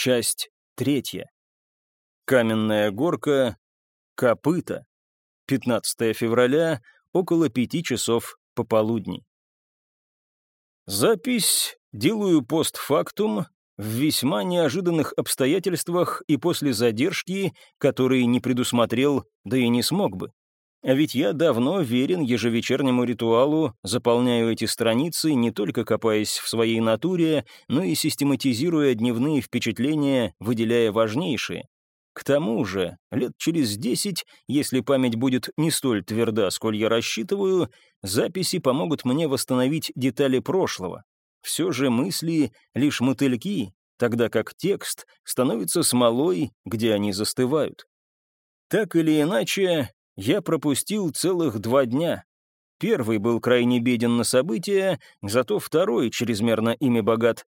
Часть третья. Каменная горка. Копыта. 15 февраля, около пяти часов пополудни. Запись делаю постфактум в весьма неожиданных обстоятельствах и после задержки, которые не предусмотрел, да и не смог бы. А ведь я давно верен ежевечернему ритуалу, заполняю эти страницы, не только копаясь в своей натуре, но и систематизируя дневные впечатления, выделяя важнейшие. К тому же, лет через десять, если память будет не столь тверда, сколь я рассчитываю, записи помогут мне восстановить детали прошлого. Все же мысли — лишь мотыльки, тогда как текст становится смолой, где они застывают. Так или иначе, я пропустил целых два дня. Первый был крайне беден на события, зато второй чрезмерно ими богат.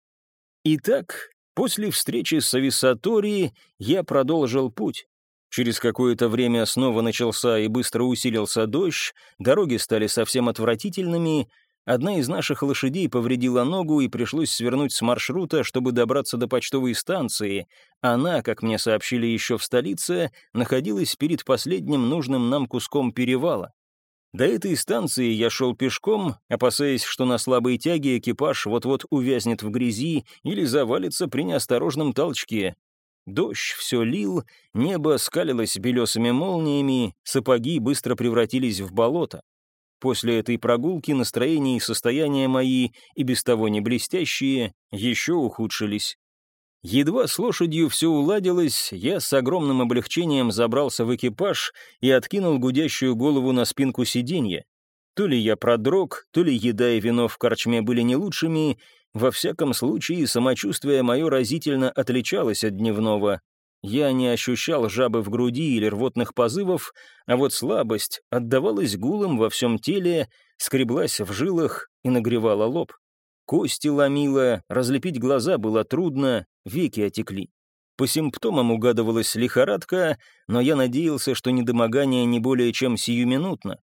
Итак, после встречи с Ависаторией я продолжил путь. Через какое-то время снова начался и быстро усилился дождь, дороги стали совсем отвратительными, Одна из наших лошадей повредила ногу и пришлось свернуть с маршрута, чтобы добраться до почтовой станции. Она, как мне сообщили еще в столице, находилась перед последним нужным нам куском перевала. До этой станции я шел пешком, опасаясь, что на слабой тяге экипаж вот-вот увязнет в грязи или завалится при неосторожном толчке. Дождь все лил, небо скалилось белесыми молниями, сапоги быстро превратились в болото. После этой прогулки настроение и состояние мои, и без того не блестящие, еще ухудшились. Едва с лошадью все уладилось, я с огромным облегчением забрался в экипаж и откинул гудящую голову на спинку сиденья. То ли я продрог, то ли еда и вино в корчме были не лучшими, во всяком случае самочувствие мое разительно отличалось от дневного. Я не ощущал жабы в груди или рвотных позывов, а вот слабость отдавалась гулом во всем теле, скреблась в жилах и нагревала лоб. Кости ломило, разлепить глаза было трудно, веки отекли. По симптомам угадывалась лихорадка, но я надеялся, что недомогание не более чем сиюминутно.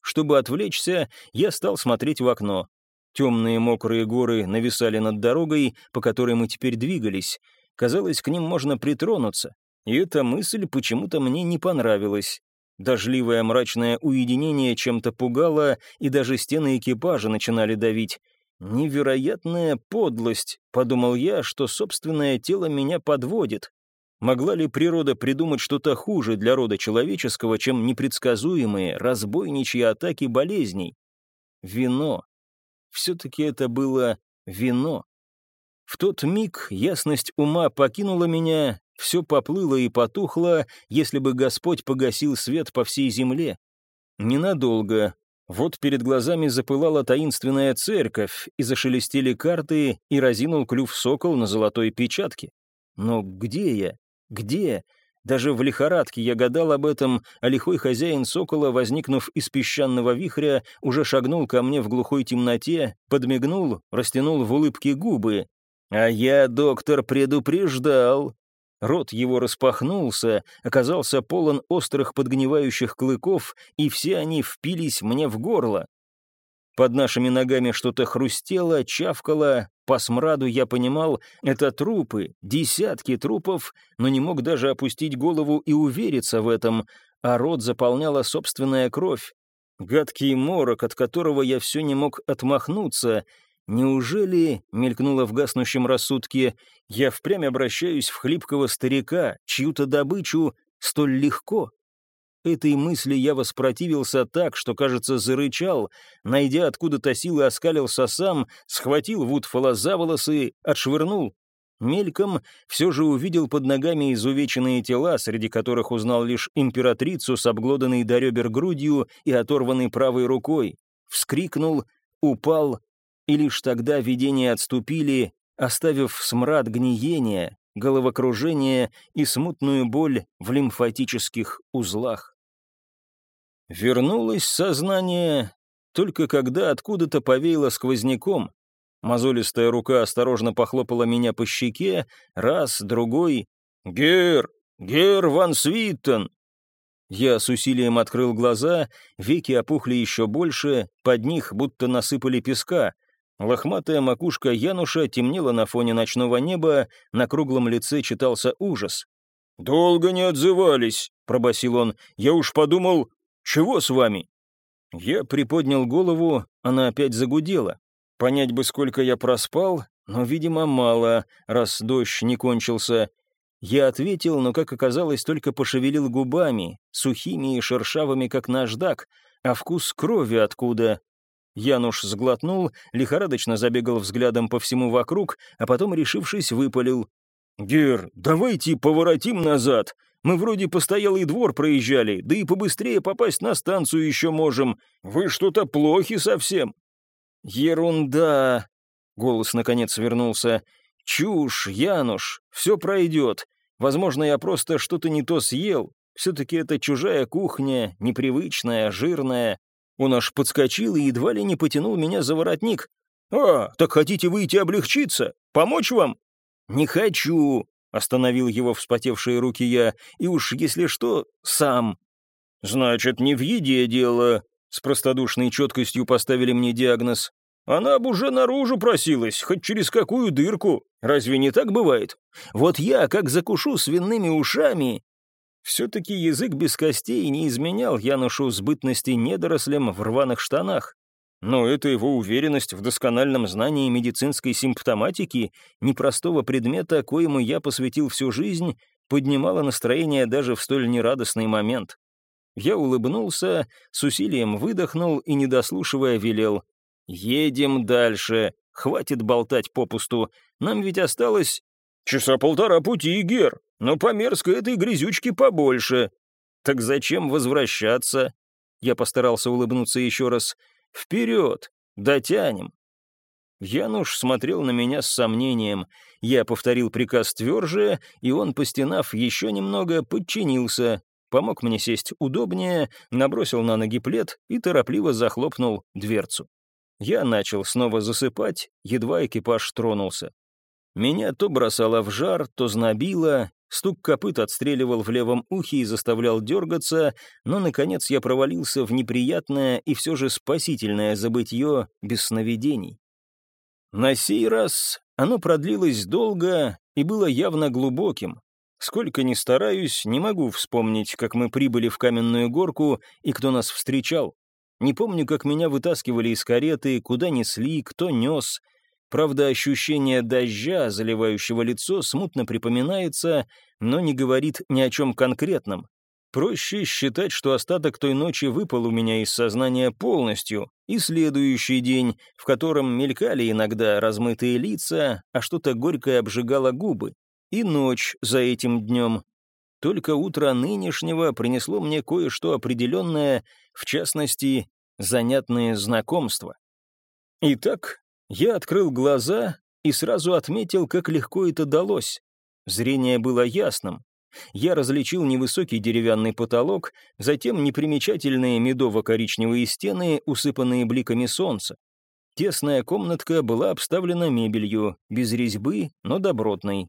Чтобы отвлечься, я стал смотреть в окно. Темные мокрые горы нависали над дорогой, по которой мы теперь двигались, Казалось, к ним можно притронуться, и эта мысль почему-то мне не понравилась. Дождливое мрачное уединение чем-то пугало, и даже стены экипажа начинали давить. «Невероятная подлость», — подумал я, что собственное тело меня подводит. Могла ли природа придумать что-то хуже для рода человеческого, чем непредсказуемые, разбойничьи атаки болезней? Вино. Все-таки это было вино. В тот миг ясность ума покинула меня, все поплыло и потухло, если бы Господь погасил свет по всей земле. Ненадолго. Вот перед глазами запылала таинственная церковь, и зашелестели карты, и разинул клюв сокол на золотой печатке. Но где я? Где? Даже в лихорадке я гадал об этом, а лихой хозяин сокола, возникнув из песчаного вихря, уже шагнул ко мне в глухой темноте, подмигнул, растянул в улыбке губы, «А я, доктор, предупреждал». Рот его распахнулся, оказался полон острых подгнивающих клыков, и все они впились мне в горло. Под нашими ногами что-то хрустело, чавкало, по смраду я понимал, это трупы, десятки трупов, но не мог даже опустить голову и увериться в этом, а рот заполняла собственная кровь. Гадкий морок, от которого я все не мог отмахнуться, Неужели, мелькнуло в гаснущем рассудке, я впрямь обращаюсь в хлипкого старика, чью-то добычу, столь легко? Этой мысли я воспротивился так, что, кажется, зарычал, найдя откуда-то силы, оскалился сам, схватил Вудфола за волосы, отшвырнул. Мельком все же увидел под ногами изувеченные тела, среди которых узнал лишь императрицу с обглоданной до ребер грудью и оторванной правой рукой. Вскрикнул, упал, и лишь тогда видения отступили, оставив смрад гниения, головокружение и смутную боль в лимфатических узлах. Вернулось сознание только когда откуда-то повеяло сквозняком. Мозолистая рука осторожно похлопала меня по щеке, раз, другой. «Гер! Гер ван Свиттен!» Я с усилием открыл глаза, веки опухли еще больше, под них будто насыпали песка. Лохматая макушка Януша темнела на фоне ночного неба, на круглом лице читался ужас. «Долго не отзывались», — пробасил он. «Я уж подумал, чего с вами?» Я приподнял голову, она опять загудела. Понять бы, сколько я проспал, но, видимо, мало, раз дождь не кончился. Я ответил, но, как оказалось, только пошевелил губами, сухими и шершавыми, как наждак, а вкус крови откуда. Януш сглотнул, лихорадочно забегал взглядом по всему вокруг, а потом, решившись, выпалил. «Гер, давайте поворотим назад. Мы вроде постоялый двор проезжали, да и побыстрее попасть на станцию еще можем. Вы что-то плохи совсем». «Ерунда!» — голос наконец вернулся. «Чушь, Януш, все пройдет. Возможно, я просто что-то не то съел. Все-таки это чужая кухня, непривычная, жирная. Он аж подскочил и едва ли не потянул меня за воротник. «А, так хотите выйти облегчиться? Помочь вам?» «Не хочу», — остановил его вспотевшие руки я, «и уж, если что, сам». «Значит, не в еде дело», — с простодушной четкостью поставили мне диагноз. «Она бы уже наружу просилась, хоть через какую дырку. Разве не так бывает? Вот я, как закушу свиными ушами...» Все-таки язык без костей не изменял Янушу сбытности недорослем в рваных штанах. Но это его уверенность в доскональном знании медицинской симптоматики, непростого предмета, коему я посвятил всю жизнь, поднимала настроение даже в столь нерадостный момент. Я улыбнулся, с усилием выдохнул и, не дослушивая, велел. «Едем дальше. Хватит болтать попусту. Нам ведь осталось...» «Часа полтора пути, Гер, но по мерзкой этой грязючки побольше». «Так зачем возвращаться?» Я постарался улыбнуться еще раз. Вперед! Дотянем!» Януш смотрел на меня с сомнением. Я повторил приказ тверже, и он, постенав еще немного, подчинился, помог мне сесть удобнее, набросил на ноги плед и торопливо захлопнул дверцу. Я начал снова засыпать, едва экипаж тронулся. Меня то бросало в жар, то знобило, Стук копыт отстреливал в левом ухе и заставлял дергаться, но, наконец, я провалился в неприятное и все же спасительное забытье без сновидений. На сей раз оно продлилось долго и было явно глубоким. Сколько ни стараюсь, не могу вспомнить, как мы прибыли в каменную горку и кто нас встречал. Не помню, как меня вытаскивали из кареты, куда несли, кто нес — Правда, ощущение дождя, заливающего лицо, смутно припоминается, но не говорит ни о чем конкретном. Проще считать, что остаток той ночи выпал у меня из сознания полностью, и следующий день, в котором мелькали иногда размытые лица, а что-то горькое обжигало губы, и ночь за этим днем. Только утро нынешнего принесло мне кое-что определенное, в частности, занятные знакомства. Итак, я открыл глаза и сразу отметил, как легко это далось. Зрение было ясным. Я различил невысокий деревянный потолок, затем непримечательные медово-коричневые стены, усыпанные бликами солнца. Тесная комнатка была обставлена мебелью, без резьбы, но добротной.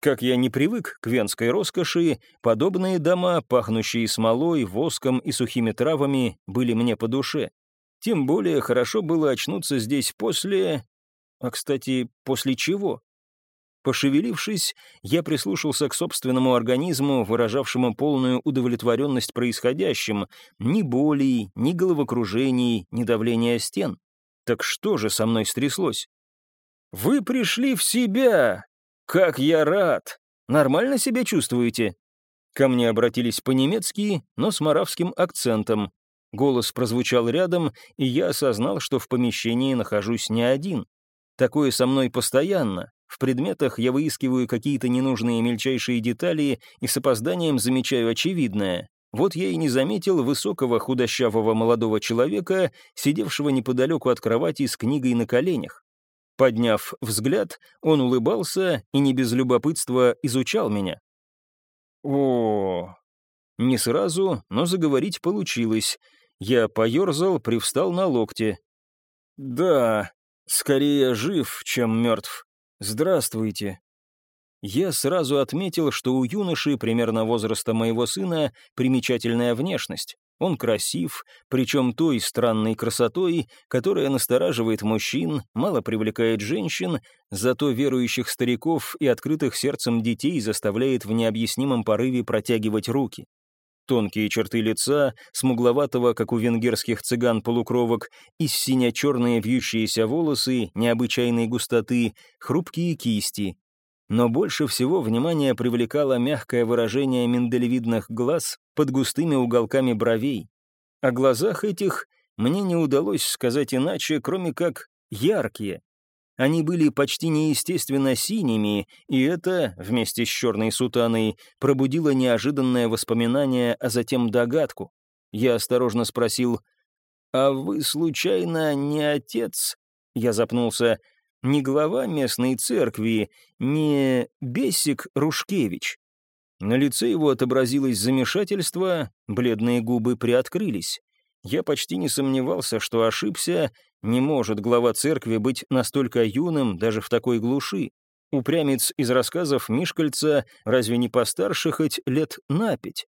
Как я не привык к венской роскоши, подобные дома, пахнущие смолой, воском и сухими травами, были мне по душе. Тем более хорошо было очнуться здесь после... А, кстати, после чего? Пошевелившись, я прислушался к собственному организму, выражавшему полную удовлетворенность происходящим. Ни боли, ни головокружений, ни давления стен. Так что же со мной стряслось? «Вы пришли в себя! Как я рад! Нормально себя чувствуете?» Ко мне обратились по-немецки, но с маравским акцентом. Голос прозвучал рядом, и я осознал, что в помещении нахожусь не один. Такое со мной постоянно. В предметах я выискиваю какие-то ненужные мельчайшие детали и с опозданием замечаю очевидное. Вот я и не заметил высокого худощавого молодого человека, сидевшего неподалеку от кровати с книгой на коленях. Подняв взгляд, он улыбался и не без любопытства изучал меня. О, не сразу, но заговорить получилось. Я поерзал, привстал на локте. «Да, скорее жив, чем мертв. Здравствуйте». Я сразу отметил, что у юноши примерно возраста моего сына примечательная внешность. Он красив, причем той странной красотой, которая настораживает мужчин, мало привлекает женщин, зато верующих стариков и открытых сердцем детей заставляет в необъяснимом порыве протягивать руки. Тонкие черты лица, смугловатого, как у венгерских цыган полукровок, и сине-черные вьющиеся волосы необычайной густоты, хрупкие кисти, но больше всего внимание привлекало мягкое выражение миндалевидных глаз под густыми уголками бровей. О глазах этих мне не удалось сказать иначе, кроме как яркие. Они были почти неестественно синими, и это, вместе с черной сутаной, пробудило неожиданное воспоминание, а затем догадку. Я осторожно спросил, «А вы, случайно, не отец?» Я запнулся не глава местной церкви, не Бесик Рушкевич. На лице его отобразилось замешательство, бледные губы приоткрылись. Я почти не сомневался, что ошибся, не может глава церкви быть настолько юным даже в такой глуши. Упрямец из рассказов Мишкальца разве не постарше хоть лет на пять?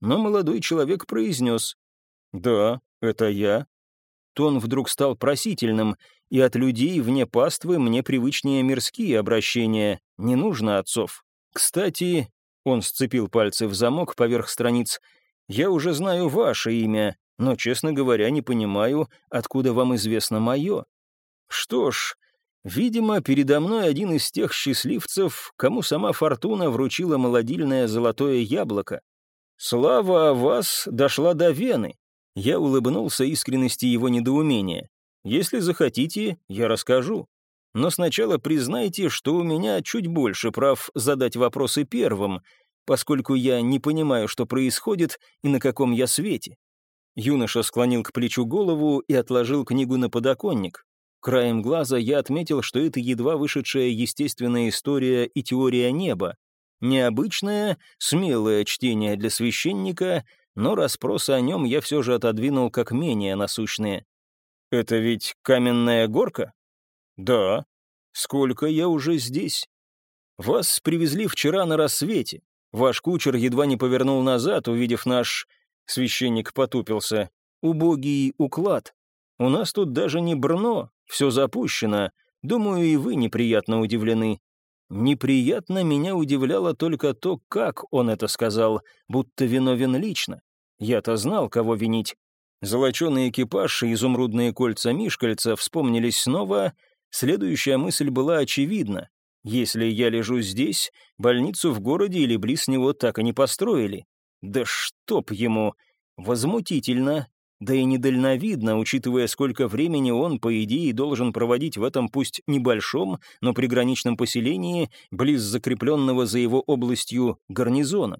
Но молодой человек произнес «Да, это я». Тон вдруг стал просительным, и от людей вне паствы мне привычнее мирские обращения, не нужно отцов. Кстати, он сцепил пальцы в замок поверх страниц, я уже знаю ваше имя, но, честно говоря, не понимаю, откуда вам известно мое. Что ж, видимо, передо мной один из тех счастливцев, кому сама фортуна вручила молодильное золотое яблоко. Слава о вас дошла до Вены. Я улыбнулся искренности его недоумения. Если захотите, я расскажу. Но сначала признайте, что у меня чуть больше прав задать вопросы первым, поскольку я не понимаю, что происходит и на каком я свете. Юноша склонил к плечу голову и отложил книгу на подоконник. Краем глаза я отметил, что это едва вышедшая естественная история и теория неба. Необычное, смелое чтение для священника, но расспросы о нем я все же отодвинул как менее насущные. «Это ведь каменная горка?» «Да. Сколько я уже здесь?» «Вас привезли вчера на рассвете. Ваш кучер едва не повернул назад, увидев наш...» Священник потупился. «Убогий уклад. У нас тут даже не брно, все запущено. Думаю, и вы неприятно удивлены». Неприятно меня удивляло только то, как он это сказал, будто виновен лично. Я-то знал, кого винить. Золоченый экипаж и изумрудные кольца Мишкальца вспомнились снова. Следующая мысль была очевидна. Если я лежу здесь, больницу в городе или близ него так и не построили. Да чтоб ему! Возмутительно, да и недальновидно, учитывая, сколько времени он, по идее, должен проводить в этом пусть небольшом, но приграничном поселении, близ закрепленного за его областью гарнизона.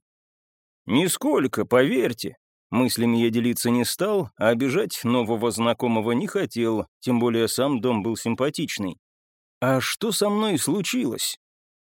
«Нисколько, поверьте», Мыслями я делиться не стал, а обижать нового знакомого не хотел, тем более сам дом был симпатичный. «А что со мной случилось?»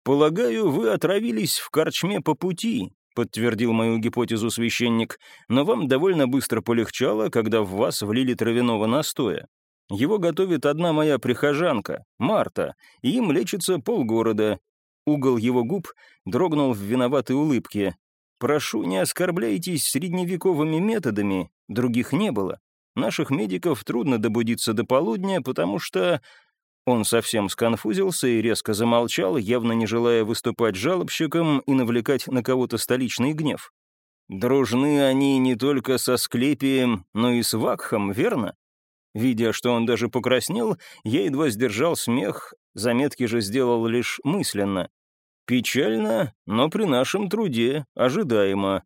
«Полагаю, вы отравились в корчме по пути», — подтвердил мою гипотезу священник, «но вам довольно быстро полегчало, когда в вас влили травяного настоя. Его готовит одна моя прихожанка, Марта, и им лечится полгорода». Угол его губ дрогнул в виноватой улыбке. Прошу, не оскорбляйтесь средневековыми методами, других не было. Наших медиков трудно добудиться до полудня, потому что...» Он совсем сконфузился и резко замолчал, явно не желая выступать жалобщиком и навлекать на кого-то столичный гнев. «Дружны они не только со Склепием, но и с Вакхом, верно?» Видя, что он даже покраснел, я едва сдержал смех, заметки же сделал лишь мысленно. Печально, но при нашем труде ожидаемо.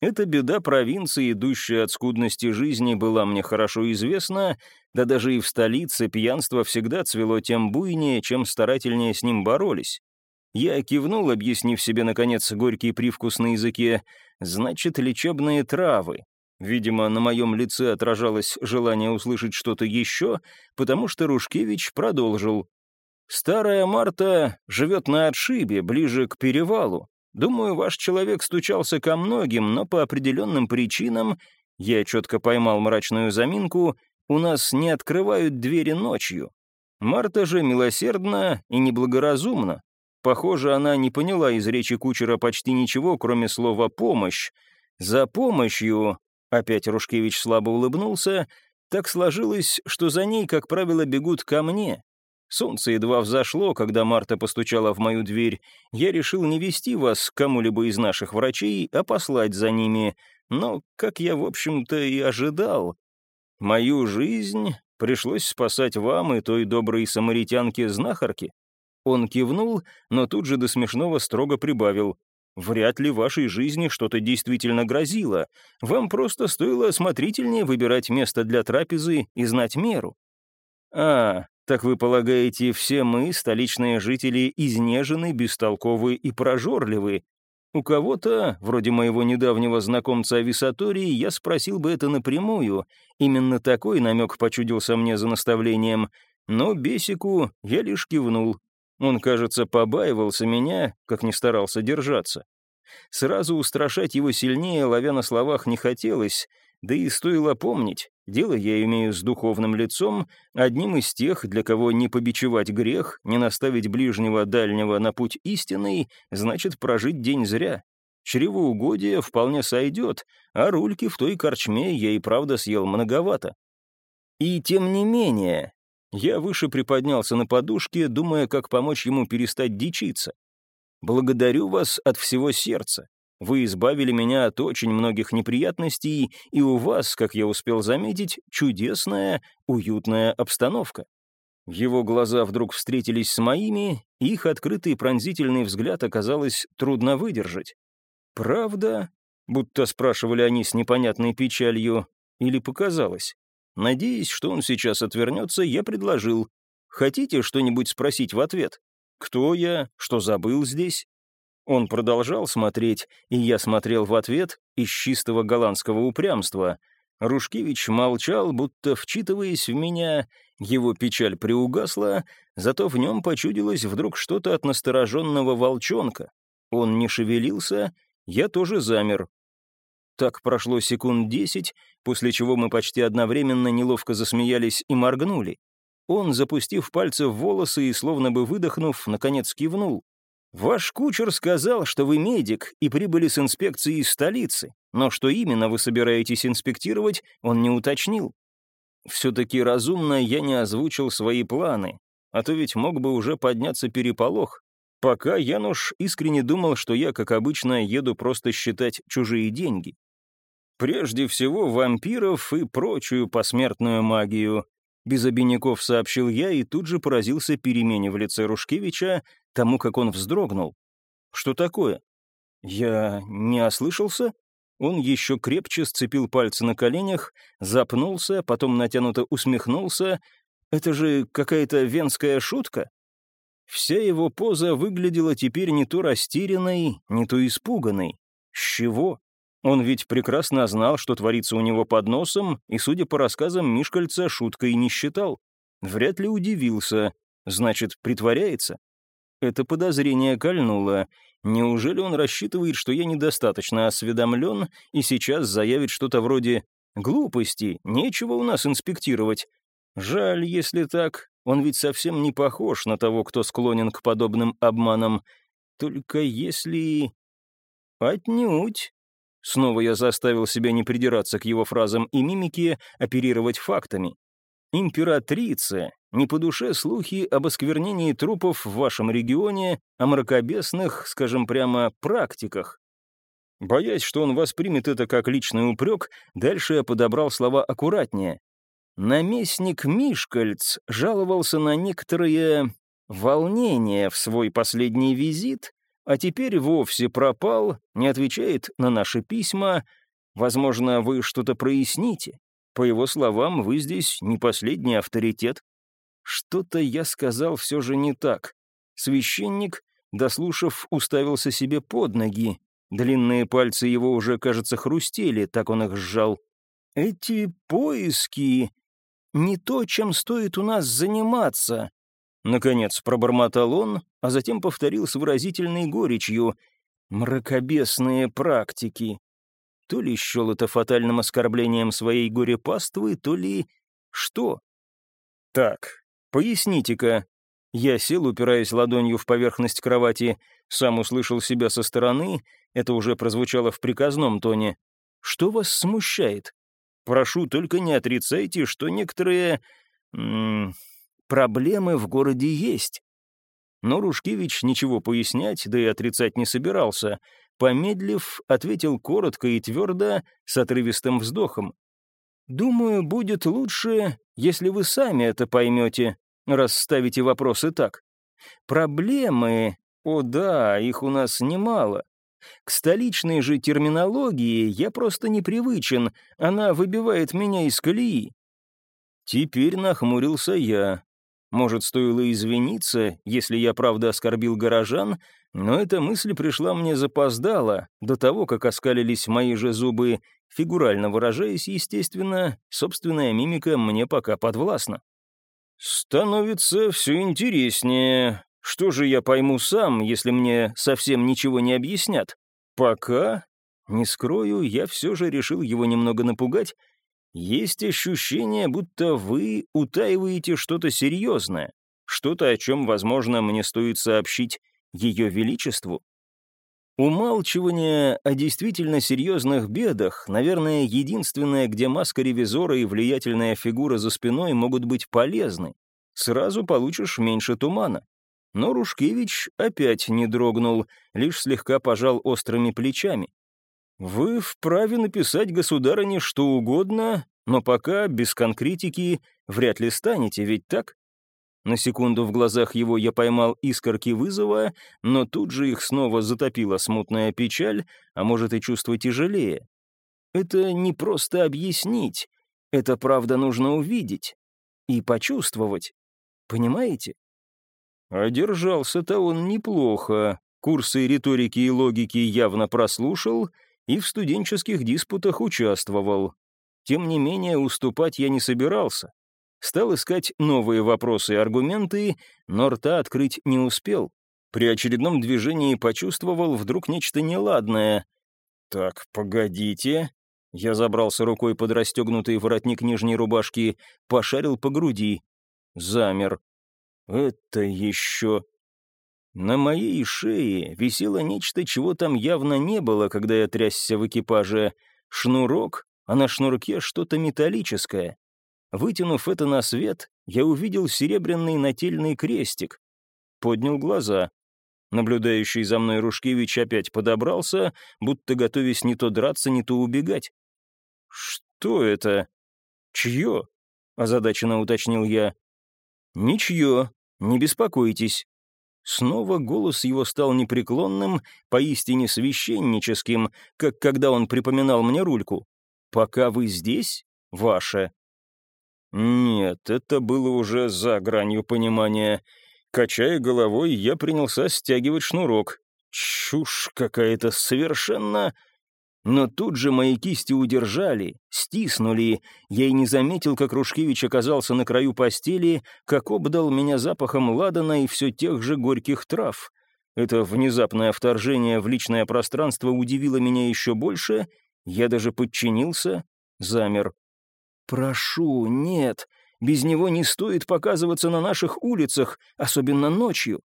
Эта беда провинции, идущая от скудности жизни, была мне хорошо известна, да даже и в столице пьянство всегда цвело тем буйнее, чем старательнее с ним боролись. Я кивнул, объяснив себе, наконец, горький привкус на языке. Значит, лечебные травы. Видимо, на моем лице отражалось желание услышать что-то еще, потому что Рушкевич продолжил. Старая Марта живет на отшибе, ближе к перевалу. Думаю, ваш человек стучался ко многим, но по определенным причинам, я четко поймал мрачную заминку, у нас не открывают двери ночью. Марта же милосердна и неблагоразумна. Похоже, она не поняла из речи кучера почти ничего, кроме слова «помощь». За помощью Опять Рушкевич слабо улыбнулся. Так сложилось, что за ней, как правило, бегут ко мне. Солнце едва взошло, когда Марта постучала в мою дверь. Я решил не вести вас к кому-либо из наших врачей, а послать за ними. Но, как я, в общем-то, и ожидал, мою жизнь пришлось спасать вам и той доброй самаритянке-знахарке. Он кивнул, но тут же до смешного строго прибавил. «Вряд ли вашей жизни что-то действительно грозило. Вам просто стоило осмотрительнее выбирать место для трапезы и знать меру». «А, так вы полагаете, все мы, столичные жители, изнежены, бестолковы и прожорливы? У кого-то, вроде моего недавнего знакомца Ависатории, я спросил бы это напрямую. Именно такой намек почудился мне за наставлением. Но Бесику я лишь кивнул. Он, кажется, побаивался меня, как не старался держаться. Сразу устрашать его сильнее, ловя на словах, не хотелось, да и стоило помнить, дело я имею с духовным лицом, одним из тех, для кого не побичевать грех, не наставить ближнего дальнего на путь истинный, значит прожить день зря. Чревоугодие вполне сойдет, а рульки в той корчме я и правда съел многовато. И тем не менее, я выше приподнялся на подушке, думая, как помочь ему перестать дичиться. «Благодарю вас от всего сердца. Вы избавили меня от очень многих неприятностей, и у вас, как я успел заметить, чудесная, уютная обстановка». Его глаза вдруг встретились с моими, и их открытый пронзительный взгляд оказалось трудно выдержать. «Правда?» — будто спрашивали они с непонятной печалью. Или показалось? Надеясь, что он сейчас отвернется, я предложил. «Хотите что-нибудь спросить в ответ? Кто я? Что забыл здесь?» Он продолжал смотреть, и я смотрел в ответ из чистого голландского упрямства. Рушкевич молчал, будто вчитываясь в меня, его печаль приугасла, зато в нем почудилось вдруг что-то от настороженного волчонка. Он не шевелился, я тоже замер. Так прошло секунд десять, после чего мы почти одновременно неловко засмеялись и моргнули. Он, запустив пальцы в волосы и словно бы выдохнув, наконец кивнул. «Ваш кучер сказал, что вы медик и прибыли с инспекцией из столицы, но что именно вы собираетесь инспектировать, он не уточнил. Все-таки разумно я не озвучил свои планы, а то ведь мог бы уже подняться переполох. Пока Януш искренне думал, что я, как обычно, еду просто считать чужие деньги. Прежде всего, вампиров и прочую посмертную магию. Без обиняков сообщил я и тут же поразился перемене в лице Рушкевича, тому, как он вздрогнул. «Что такое?» «Я не ослышался?» Он еще крепче сцепил пальцы на коленях, запнулся, потом натянуто усмехнулся. «Это же какая-то венская шутка?» Вся его поза выглядела теперь не то растерянной, не то испуганной. С чего? Он ведь прекрасно знал, что творится у него под носом, и, судя по рассказам Мишкальца, шуткой не считал. Вряд ли удивился. Значит, притворяется? Это подозрение кольнуло. Неужели он рассчитывает, что я недостаточно осведомлен и сейчас заявит что-то вроде «Глупости, нечего у нас инспектировать». Жаль, если так. Он ведь совсем не похож на того, кто склонен к подобным обманам. Только если... Отнюдь. Снова я заставил себя не придираться к его фразам и мимике, оперировать фактами. Императрица, не по душе слухи об осквернении трупов в вашем регионе, о мракобесных, скажем прямо, практиках. Боясь, что он воспримет это как личный упрек, дальше я подобрал слова аккуратнее. Наместник Мишкальц жаловался на некоторые волнения в свой последний визит, а теперь вовсе пропал, не отвечает на наши письма. Возможно, вы что-то проясните. По его словам, вы здесь не последний авторитет. Что-то я сказал все же не так. Священник, дослушав, уставился себе под ноги. Длинные пальцы его уже, кажется, хрустели, так он их сжал. «Эти поиски — не то, чем стоит у нас заниматься», Наконец пробормотал он, а затем повторил с выразительной горечью «мракобесные практики». То ли счел это фатальным оскорблением своей горе-паствы, то ли... что? Так, поясните-ка. Я сел, упираясь ладонью в поверхность кровати, сам услышал себя со стороны, это уже прозвучало в приказном тоне. Что вас смущает? Прошу, только не отрицайте, что некоторые... проблемы в городе есть. Но Рушкевич ничего пояснять, да и отрицать не собирался. Помедлив, ответил коротко и твердо, с отрывистым вздохом. «Думаю, будет лучше, если вы сами это поймете, расставите вопросы так. Проблемы, о да, их у нас немало. К столичной же терминологии я просто непривычен, она выбивает меня из колеи». Теперь нахмурился я. Может, стоило извиниться, если я правда оскорбил горожан, но эта мысль пришла мне запоздала, до того, как оскалились мои же зубы, фигурально выражаясь, естественно, собственная мимика мне пока подвластна. «Становится все интереснее. Что же я пойму сам, если мне совсем ничего не объяснят? Пока, не скрою, я все же решил его немного напугать, есть ощущение, будто вы утаиваете что-то серьезное, что-то, о чем, возможно, мне стоит сообщить Ее Величеству. Умалчивание о действительно серьезных бедах, наверное, единственное, где маска ревизора и влиятельная фигура за спиной могут быть полезны. Сразу получишь меньше тумана. Но Рушкевич опять не дрогнул, лишь слегка пожал острыми плечами. Вы вправе написать государыне что угодно, но пока без конкретики вряд ли станете, ведь так? На секунду в глазах его я поймал искорки вызова, но тут же их снова затопила смутная печаль, а может и чувство тяжелее. Это не просто объяснить, это правда нужно увидеть и почувствовать. Понимаете? Одержался-то он неплохо. Курсы риторики и логики явно прослушал — и в студенческих диспутах участвовал. Тем не менее, уступать я не собирался. Стал искать новые вопросы и аргументы, но рта открыть не успел. При очередном движении почувствовал вдруг нечто неладное. «Так, погодите». Я забрался рукой под расстегнутый воротник нижней рубашки, пошарил по груди. Замер. «Это еще...» На моей шее висело нечто, чего там явно не было, когда я трясся в экипаже. Шнурок, а на шнурке что-то металлическое. Вытянув это на свет, я увидел серебряный нательный крестик. Поднял глаза. Наблюдающий за мной Рушкевич опять подобрался, будто готовясь не то драться, не то убегать. «Что это? Чье?» — озадаченно уточнил я. «Ничье, не беспокойтесь. Снова голос его стал непреклонным, поистине священническим, как когда он припоминал мне рульку. «Пока вы здесь, ваше». Нет, это было уже за гранью понимания. Качая головой, я принялся стягивать шнурок. Чушь какая-то совершенно... Но тут же мои кисти удержали, стиснули. Я и не заметил, как Рушкевич оказался на краю постели, как обдал меня запахом ладана и все тех же горьких трав. Это внезапное вторжение в личное пространство удивило меня еще больше. Я даже подчинился, замер. «Прошу, нет, без него не стоит показываться на наших улицах, особенно ночью.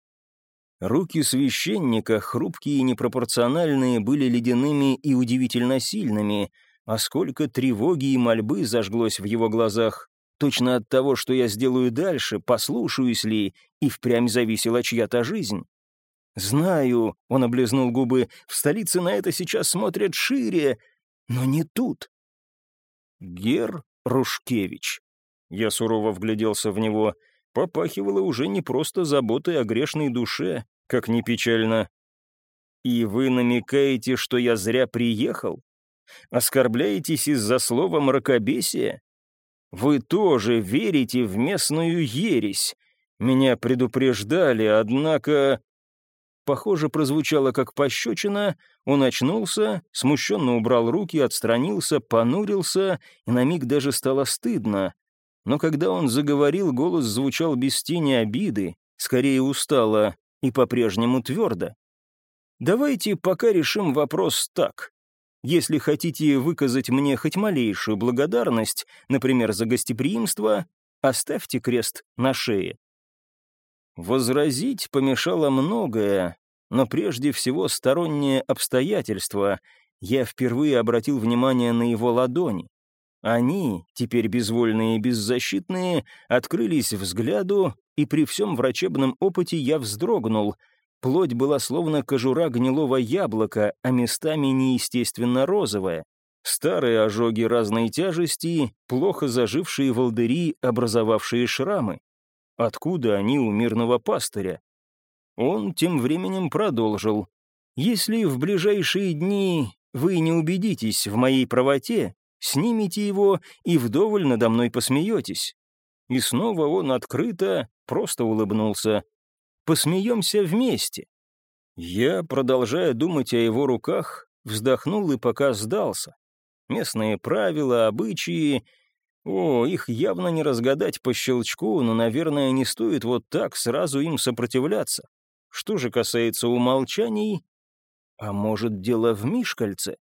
Руки священника, хрупкие и непропорциональные, были ледяными и удивительно сильными, а сколько тревоги и мольбы зажглось в его глазах. Точно от того, что я сделаю дальше, послушаюсь ли, и впрямь зависела чья-то жизнь. «Знаю», — он облизнул губы, — «в столице на это сейчас смотрят шире, но не тут». Гер Рушкевич. Я сурово вгляделся в него — попахивало уже не просто заботой о грешной душе, как ни печально. «И вы намекаете, что я зря приехал? Оскорбляетесь из-за слова мракобесия? Вы тоже верите в местную ересь. Меня предупреждали, однако...» Похоже, прозвучало как пощечина, он очнулся, смущенно убрал руки, отстранился, понурился, и на миг даже стало стыдно но когда он заговорил, голос звучал без тени обиды, скорее устало и по-прежнему твердо. «Давайте пока решим вопрос так. Если хотите выказать мне хоть малейшую благодарность, например, за гостеприимство, оставьте крест на шее». Возразить помешало многое, но прежде всего сторонние обстоятельства. я впервые обратил внимание на его ладони. Они, теперь безвольные и беззащитные, открылись взгляду, и при всем врачебном опыте я вздрогнул. Плоть была словно кожура гнилого яблока, а местами неестественно розовая. Старые ожоги разной тяжести, плохо зажившие волдыри, образовавшие шрамы. Откуда они у мирного пастыря? Он тем временем продолжил. «Если в ближайшие дни вы не убедитесь в моей правоте, снимите его и вдоволь надо мной посмеетесь». И снова он открыто, просто улыбнулся. «Посмеемся вместе». Я, продолжая думать о его руках, вздохнул и пока сдался. Местные правила, обычаи... О, их явно не разгадать по щелчку, но, наверное, не стоит вот так сразу им сопротивляться. Что же касается умолчаний, а может, дело в Мишкальце?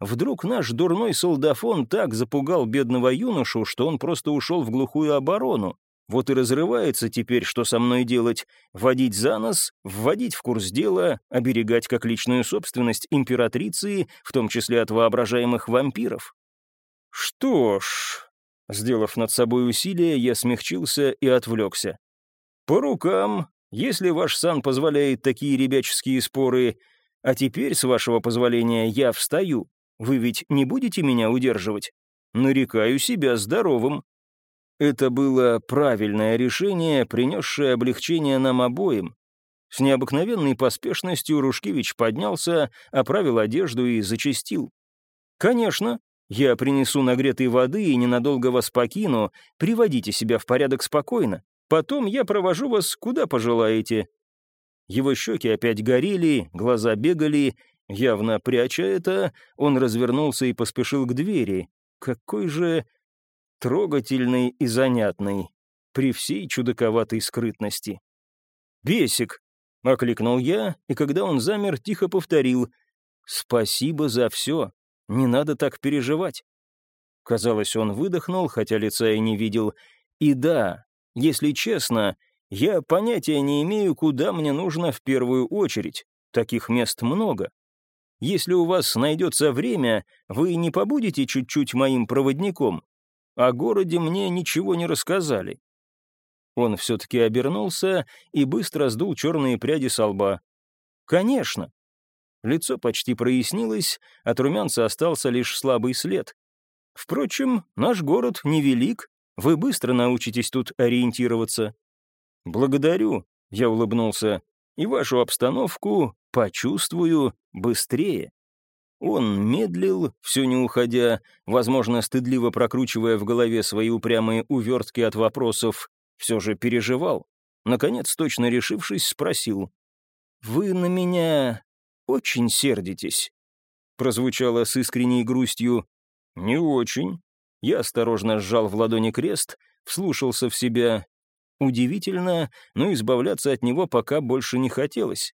Вдруг наш дурной солдафон так запугал бедного юношу, что он просто ушел в глухую оборону. Вот и разрывается теперь, что со мной делать. Водить за нос, вводить в курс дела, оберегать как личную собственность императрицы, в том числе от воображаемых вампиров. Что ж, сделав над собой усилие, я смягчился и отвлекся. По рукам, если ваш сан позволяет такие ребяческие споры, а теперь, с вашего позволения, я встаю, вы ведь не будете меня удерживать? Нарекаю себя здоровым. Это было правильное решение, принесшее облегчение нам обоим. С необыкновенной поспешностью Рушкевич поднялся, оправил одежду и зачастил. «Конечно, я принесу нагретой воды и ненадолго вас покину, приводите себя в порядок спокойно. Потом я провожу вас куда пожелаете». Его щеки опять горели, глаза бегали, явно пряча это, он развернулся и поспешил к двери. Какой же трогательный и занятный, при всей чудаковатой скрытности. «Бесик!» — окликнул я, и когда он замер, тихо повторил «Спасибо за все, не надо так переживать». Казалось, он выдохнул, хотя лица и не видел. И да, если честно, я понятия не имею, куда мне нужно в первую очередь. Таких мест много. Если у вас найдется время, вы не побудете чуть-чуть моим проводником? О городе мне ничего не рассказали». Он все-таки обернулся и быстро сдул черные пряди со лба. «Конечно». Лицо почти прояснилось, от румянца остался лишь слабый след. «Впрочем, наш город невелик, вы быстро научитесь тут ориентироваться». «Благодарю», — я улыбнулся, — «и вашу обстановку почувствую быстрее». Он медлил, все не уходя, возможно, стыдливо прокручивая в голове свои упрямые увертки от вопросов, все же переживал. Наконец, точно решившись, спросил. «Вы на меня очень сердитесь?» Прозвучало с искренней грустью. «Не очень». Я осторожно сжал в ладони крест, вслушался в себя. Удивительно, но избавляться от него пока больше не хотелось.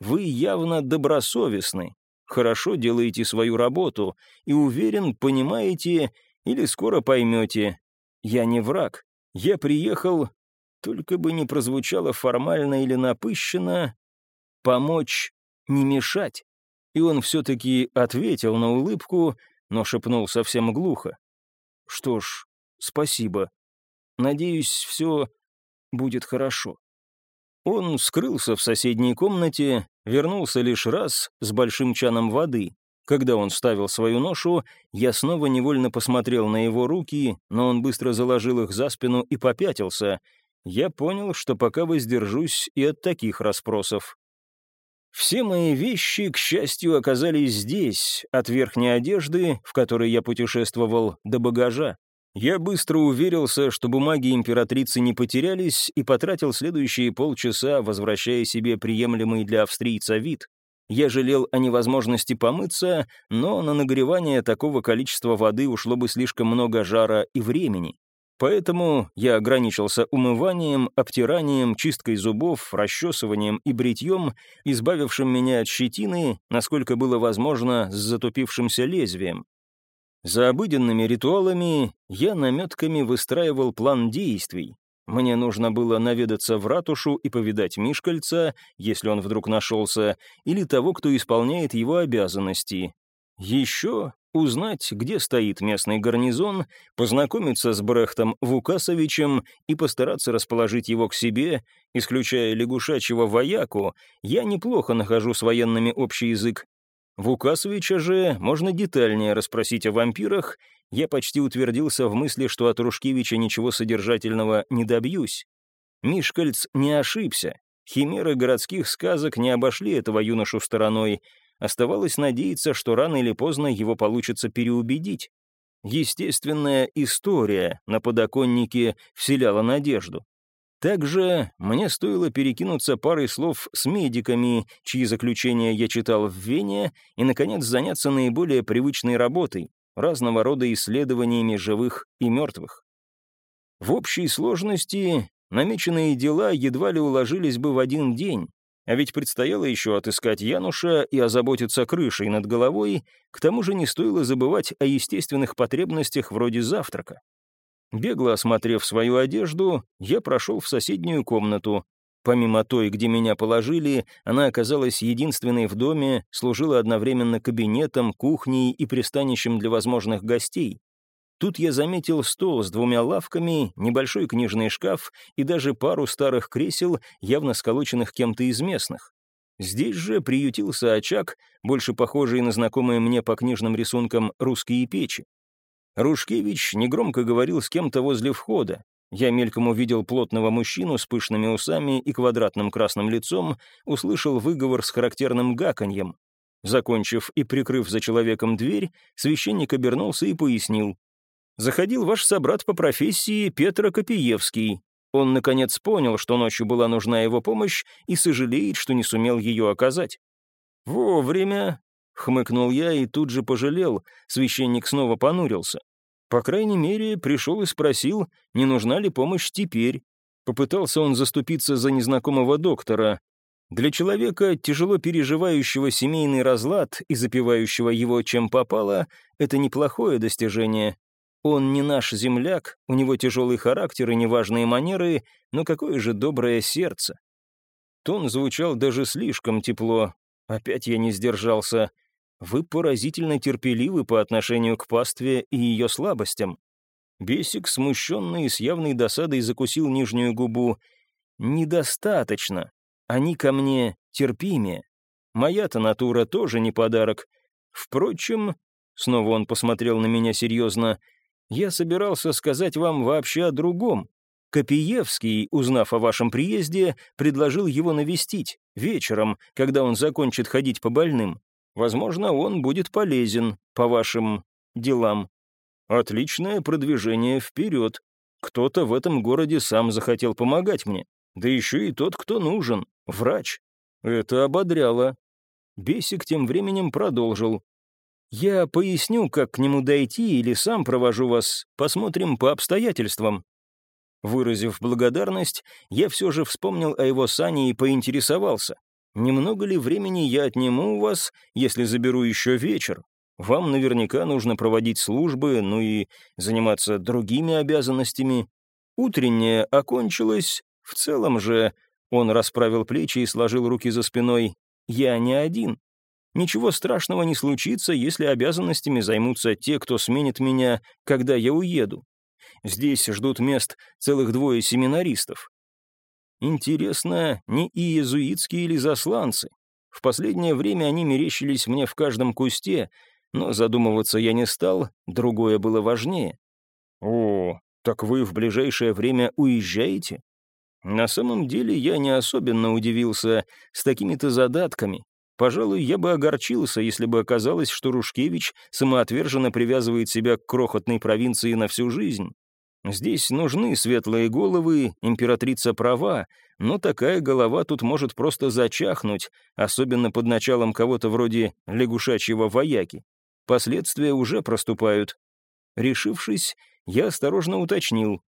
«Вы явно добросовестны, хорошо делаете свою работу и, уверен, понимаете или скоро поймете. Я не враг. Я приехал, только бы не прозвучало формально или напыщенно, помочь, не мешать. И он все-таки ответил на улыбку, но шепнул совсем глухо. «Что ж, спасибо. Надеюсь, все будет хорошо». Он скрылся в соседней комнате, вернулся лишь раз с большим чаном воды. Когда он ставил свою ношу, я снова невольно посмотрел на его руки, но он быстро заложил их за спину и попятился. Я понял, что пока воздержусь и от таких расспросов. Все мои вещи, к счастью, оказались здесь, от верхней одежды, в которой я путешествовал, до багажа. Я быстро уверился, что бумаги императрицы не потерялись, и потратил следующие полчаса, возвращая себе приемлемый для австрийца вид. Я жалел о невозможности помыться, но на нагревание такого количества воды ушло бы слишком много жара и времени. Поэтому я ограничился умыванием, обтиранием, чисткой зубов, расчесыванием и бритьем, избавившим меня от щетины, насколько было возможно, с затупившимся лезвием. За обыденными ритуалами я наметками выстраивал план действий. Мне нужно было наведаться в ратушу и повидать Мишкальца, если он вдруг нашелся, или того, кто исполняет его обязанности. Еще узнать, где стоит местный гарнизон, познакомиться с Брехтом Вукасовичем и постараться расположить его к себе, исключая лягушачьего вояку, я неплохо нахожу с военными общий язык. Вукасовича же можно детальнее расспросить о вампирах, я почти утвердился в мысли, что от Рушкевича ничего содержательного не добьюсь. Мишкальц не ошибся. Химеры городских сказок не обошли этого юношу стороной, Оставалось надеяться, что рано или поздно его получится переубедить. Естественная история на подоконнике вселяла надежду. Также мне стоило перекинуться парой слов с медиками, чьи заключения я читал в Вене, и, наконец, заняться наиболее привычной работой, разного рода исследованиями живых и мертвых. В общей сложности намеченные дела едва ли уложились бы в один день, а ведь предстояло еще отыскать Януша и озаботиться крышей над головой, к тому же не стоило забывать о естественных потребностях вроде завтрака. Бегло осмотрев свою одежду, я прошел в соседнюю комнату. Помимо той, где меня положили, она оказалась единственной в доме, служила одновременно кабинетом, кухней и пристанищем для возможных гостей. Тут я заметил стол с двумя лавками, небольшой книжный шкаф и даже пару старых кресел, явно сколоченных кем-то из местных. Здесь же приютился очаг, больше похожий на знакомые мне по книжным рисункам русские печи. Рушкевич негромко говорил с кем-то возле входа. Я мельком увидел плотного мужчину с пышными усами и квадратным красным лицом, услышал выговор с характерным гаканьем. Закончив и прикрыв за человеком дверь, священник обернулся и пояснил заходил ваш собрат по профессии Петр Копиевский. Он, наконец, понял, что ночью была нужна его помощь и сожалеет, что не сумел ее оказать. «Вовремя», — хмыкнул я и тут же пожалел, священник снова понурился. По крайней мере, пришел и спросил, не нужна ли помощь теперь. Попытался он заступиться за незнакомого доктора. Для человека, тяжело переживающего семейный разлад и запивающего его чем попало, это неплохое достижение. Он не наш земляк, у него тяжелый характер и неважные манеры, но какое же доброе сердце. Тон звучал даже слишком тепло. Опять я не сдержался. Вы поразительно терпеливы по отношению к пастве и ее слабостям. Бесик, смущенный и с явной досадой, закусил нижнюю губу. «Недостаточно. Они ко мне терпимее. Моя-то натура тоже не подарок. Впрочем...» Снова он посмотрел на меня серьезно — я собирался сказать вам вообще о другом. Копиевский, узнав о вашем приезде, предложил его навестить вечером, когда он закончит ходить по больным. Возможно, он будет полезен по вашим делам. Отличное продвижение вперед. Кто-то в этом городе сам захотел помогать мне. Да еще и тот, кто нужен, врач. Это ободряло. Бесик тем временем продолжил. Я поясню, как к нему дойти, или сам провожу вас, посмотрим по обстоятельствам». Выразив благодарность, я все же вспомнил о его сане и поинтересовался. «Немного ли времени я отниму у вас, если заберу еще вечер? Вам наверняка нужно проводить службы, ну и заниматься другими обязанностями. Утренняя окончилась, в целом же...» Он расправил плечи и сложил руки за спиной. «Я не один. Ничего страшного не случится, если обязанностями займутся те, кто сменит меня, когда я уеду. Здесь ждут мест целых двое семинаристов. Интересно, не иезуитские или засланцы? В последнее время они мерещились мне в каждом кусте, но задумываться я не стал, другое было важнее. «О, так вы в ближайшее время уезжаете?» На самом деле я не особенно удивился с такими-то задатками. Пожалуй, я бы огорчился, если бы оказалось, что Рушкевич самоотверженно привязывает себя к крохотной провинции на всю жизнь. Здесь нужны светлые головы, императрица права, но такая голова тут может просто зачахнуть, особенно под началом кого-то вроде лягушачьего вояки. Последствия уже проступают. Решившись, я осторожно уточнил.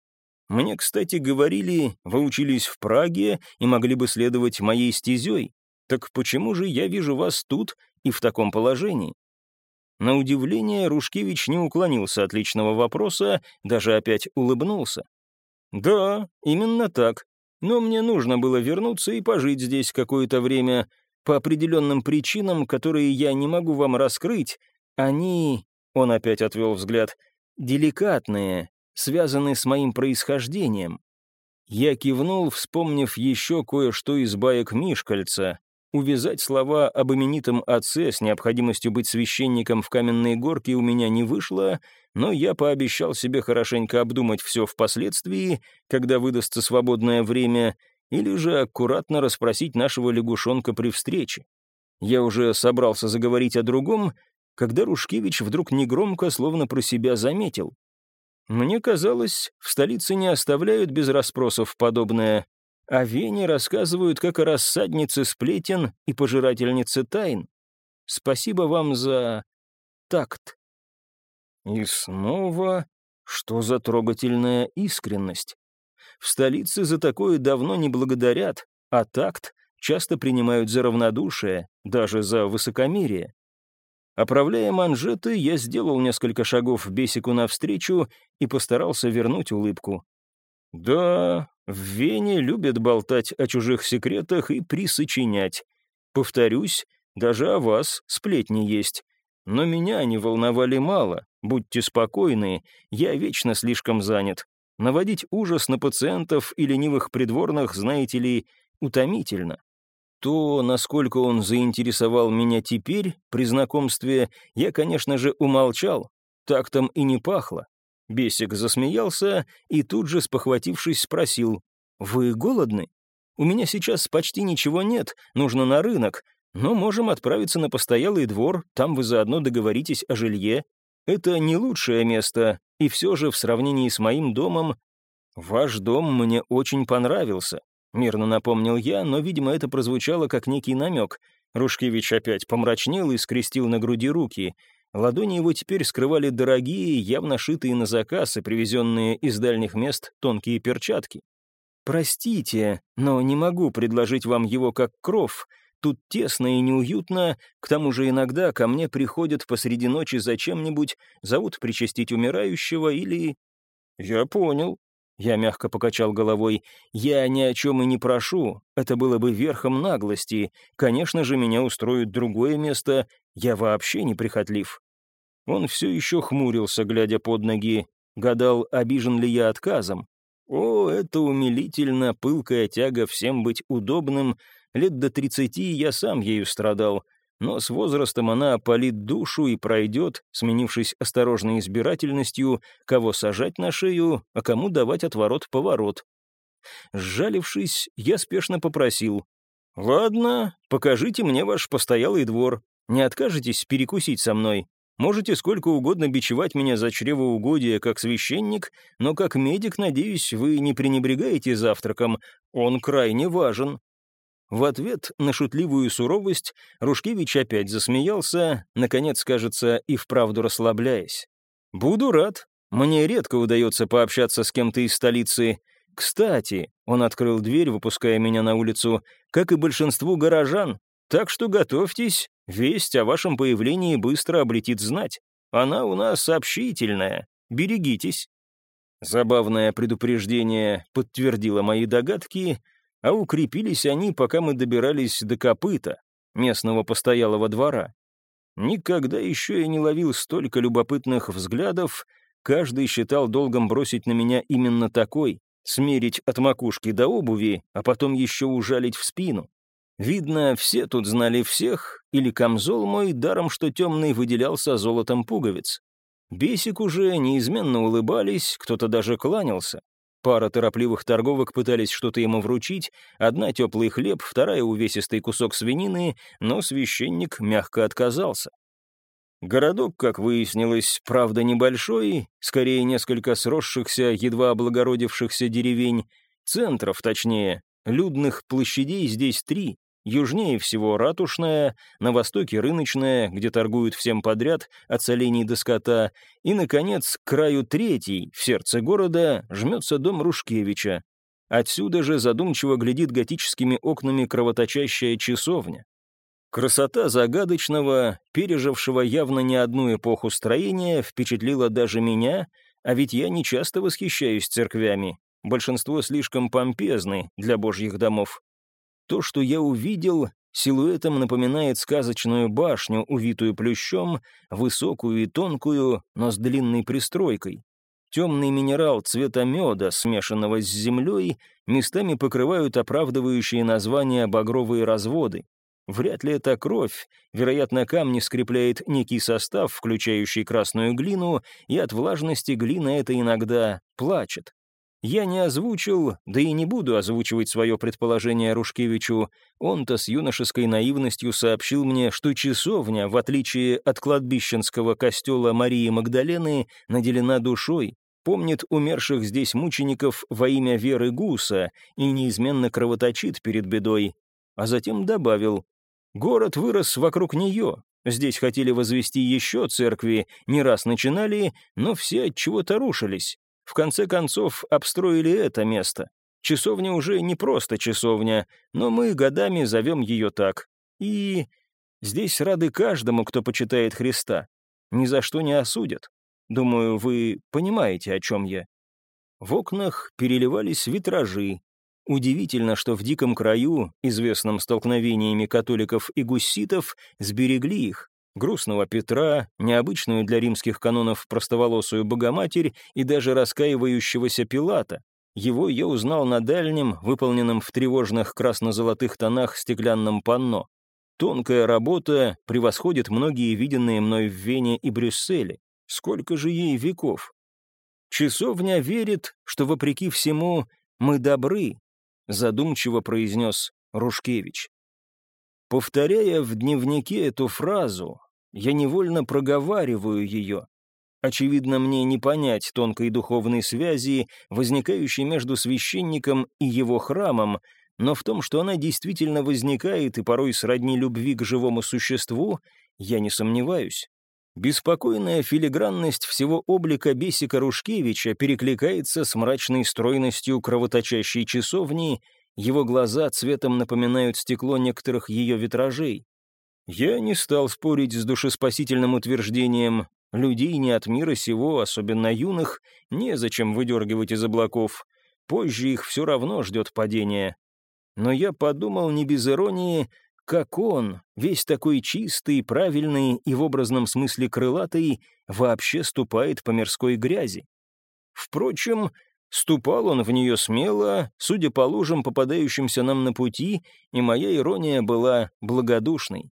Мне, кстати, говорили, вы учились в Праге и могли бы следовать моей стезей. Так почему же я вижу вас тут и в таком положении? На удивление Рушкевич не уклонился от личного вопроса, даже опять улыбнулся. «Да, именно так. Но мне нужно было вернуться и пожить здесь какое-то время. По определенным причинам, которые я не могу вам раскрыть, Они, он опять отвел взгляд, деликатные, связаны с моим происхождением. Я кивнул, вспомнив еще кое-что из баек Мишкальца. Увязать слова об именитом отце с необходимостью быть священником в каменной горке у меня не вышло, но я пообещал себе хорошенько обдумать все впоследствии, когда выдастся свободное время, или же аккуратно расспросить нашего лягушонка при встрече. Я уже собрался заговорить о другом, когда Рушкевич вдруг негромко, словно про себя заметил. Мне казалось, в столице не оставляют без расспросов подобное. О Вене рассказывают как о рассаднице сплетен и пожирательнице тайн. Спасибо вам за такт. И снова, что за трогательная искренность. В столице за такое давно не благодарят, а такт часто принимают за равнодушие, даже за высокомерие. Оправляя манжеты, я сделал несколько шагов Бесику навстречу и постарался вернуть улыбку. Да, в Вене любят болтать о чужих секретах и присочинять. Повторюсь, даже о вас сплетни есть. Но меня они волновали мало, будьте спокойны, я вечно слишком занят. Наводить ужас на пациентов и ленивых придворных, знаете ли, утомительно. То, насколько он заинтересовал меня теперь, при знакомстве, я, конечно же, умолчал. Так там и не пахло. Бесик засмеялся и тут же, спохватившись, спросил, «Вы голодны? У меня сейчас почти ничего нет, нужно на рынок, но можем отправиться на постоялый двор, там вы заодно договоритесь о жилье. Это не лучшее место, и все же в сравнении с моим домом... Ваш дом мне очень понравился. Мирно напомнил я, но, видимо, это прозвучало как некий намек. Рушкевич опять помрачнел и скрестил на груди руки. Ладони его теперь скрывали дорогие, явно шитые на заказ и привезенные из дальних мест тонкие перчатки. «Простите, но не могу предложить вам его как кров. Тут тесно и неуютно, к тому же иногда ко мне приходят посреди ночи за чем-нибудь, зовут причастить умирающего или...» «Я понял», я мягко покачал головой. «Я ни о чем и не прошу. Это было бы верхом наглости. Конечно же, меня устроит другое место. Я вообще не прихотлив». Он все еще хмурился, глядя под ноги. Гадал, обижен ли я отказом. О, это умилительно, пылкая тяга всем быть удобным. Лет до тридцати я сам ею страдал но с возрастом она опалит душу и пройдет, сменившись осторожной избирательностью, кого сажать на шею, а кому давать отворот-поворот. Сжалившись, я спешно попросил. «Ладно, покажите мне ваш постоялый двор. Не откажетесь перекусить со мной. Можете сколько угодно бичевать меня за чревоугодие как священник, но как медик, надеюсь, вы не пренебрегаете завтраком. Он крайне важен. В ответ на шутливую суровость Рушкевич опять засмеялся, наконец, кажется, и вправду расслабляясь. «Буду рад. Мне редко удается пообщаться с кем-то из столицы. Кстати, он открыл дверь, выпуская меня на улицу, как и большинству горожан. Так что готовьтесь, весть о вашем появлении быстро облетит знать. Она у нас сообщительная. Берегитесь». Забавное предупреждение подтвердило мои догадки, а укрепились они, пока мы добирались до копыта, местного постоялого двора. Никогда еще я не ловил столько любопытных взглядов, каждый считал долгом бросить на меня именно такой, смерить от макушки до обуви, а потом еще ужалить в спину. Видно, все тут знали всех, или камзол мой, даром что темный, выделялся золотом пуговиц. Бесик уже неизменно улыбались, кто-то даже кланялся. Пара торопливых торговок пытались что-то ему вручить, одна теплый хлеб, вторая увесистый кусок свинины, но священник мягко отказался. Городок, как выяснилось, правда небольшой, скорее несколько сросшихся, едва облагородившихся деревень, центров точнее, людных площадей здесь три, Южнее всего ратушная, на востоке рыночная, где торгуют всем подряд, от солений до скота, и, наконец, к краю третий, в сердце города, жмется дом Рушкевича. Отсюда же задумчиво глядит готическими окнами кровоточащая часовня. Красота загадочного, пережившего явно не одну эпоху строения, впечатлила даже меня, а ведь я не часто восхищаюсь церквями. Большинство слишком помпезны для божьих домов. То, что я увидел, силуэтом напоминает сказочную башню, увитую плющом, высокую и тонкую, но с длинной пристройкой. Темный минерал цвета меда, смешанного с землей, местами покрывают оправдывающие названия багровые разводы. Вряд ли это кровь, вероятно, камни скрепляет некий состав, включающий красную глину, и от влажности глина это иногда плачет. Я не озвучил, да и не буду озвучивать свое предположение Рушкевичу. Он-то с юношеской наивностью сообщил мне, что часовня, в отличие от кладбищенского костела Марии Магдалены, наделена душой, помнит умерших здесь мучеников во имя веры Гуса и неизменно кровоточит перед бедой. А затем добавил, город вырос вокруг нее, Здесь хотели возвести еще церкви, не раз начинали, но все от чего-то рушились. В конце концов, обстроили это место. Часовня уже не просто часовня, но мы годами зовем ее так. И здесь рады каждому, кто почитает Христа. Ни за что не осудят. Думаю, вы понимаете, о чем я. В окнах переливались витражи. Удивительно, что в диком краю, известном столкновениями католиков и гусситов, сберегли их грустного Петра, необычную для римских канонов простоволосую Богоматерь и даже раскаивающегося Пилата. Его я узнал на дальнем, выполненном в тревожных красно-золотых тонах стеклянном панно. Тонкая работа превосходит многие виденные мной в Вене и Брюсселе. Сколько же ей веков? Часовня верит, что, вопреки всему, мы добры, задумчиво произнес Рушкевич. Повторяя в дневнике эту фразу, я невольно проговариваю ее. Очевидно, мне не понять тонкой духовной связи, возникающей между священником и его храмом, но в том, что она действительно возникает и порой сродни любви к живому существу, я не сомневаюсь. Беспокойная филигранность всего облика Бесика Рушкевича перекликается с мрачной стройностью кровоточащей часовни, его глаза цветом напоминают стекло некоторых ее витражей. Я не стал спорить с душеспасительным утверждением. Людей не от мира сего, особенно юных, незачем выдергивать из облаков. Позже их все равно ждет падение. Но я подумал не без иронии, как он, весь такой чистый, правильный и в образном смысле крылатый, вообще ступает по мирской грязи. Впрочем, ступал он в нее смело, судя по лужам, попадающимся нам на пути, и моя ирония была благодушной.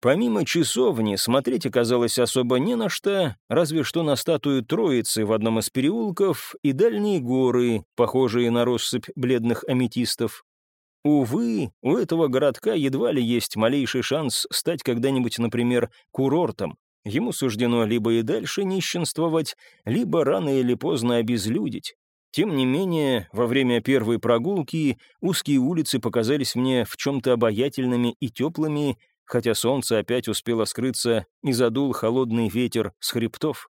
Помимо часовни, смотреть оказалось особо не на что, разве что на статую Троицы в одном из переулков и дальние горы, похожие на россыпь бледных аметистов. Увы, у этого городка едва ли есть малейший шанс стать когда-нибудь, например, курортом. Ему суждено либо и дальше нищенствовать, либо рано или поздно обезлюдить. Тем не менее, во время первой прогулки узкие улицы показались мне в чем-то обаятельными и теплыми, хотя солнце опять успело скрыться и задул холодный ветер с хребтов.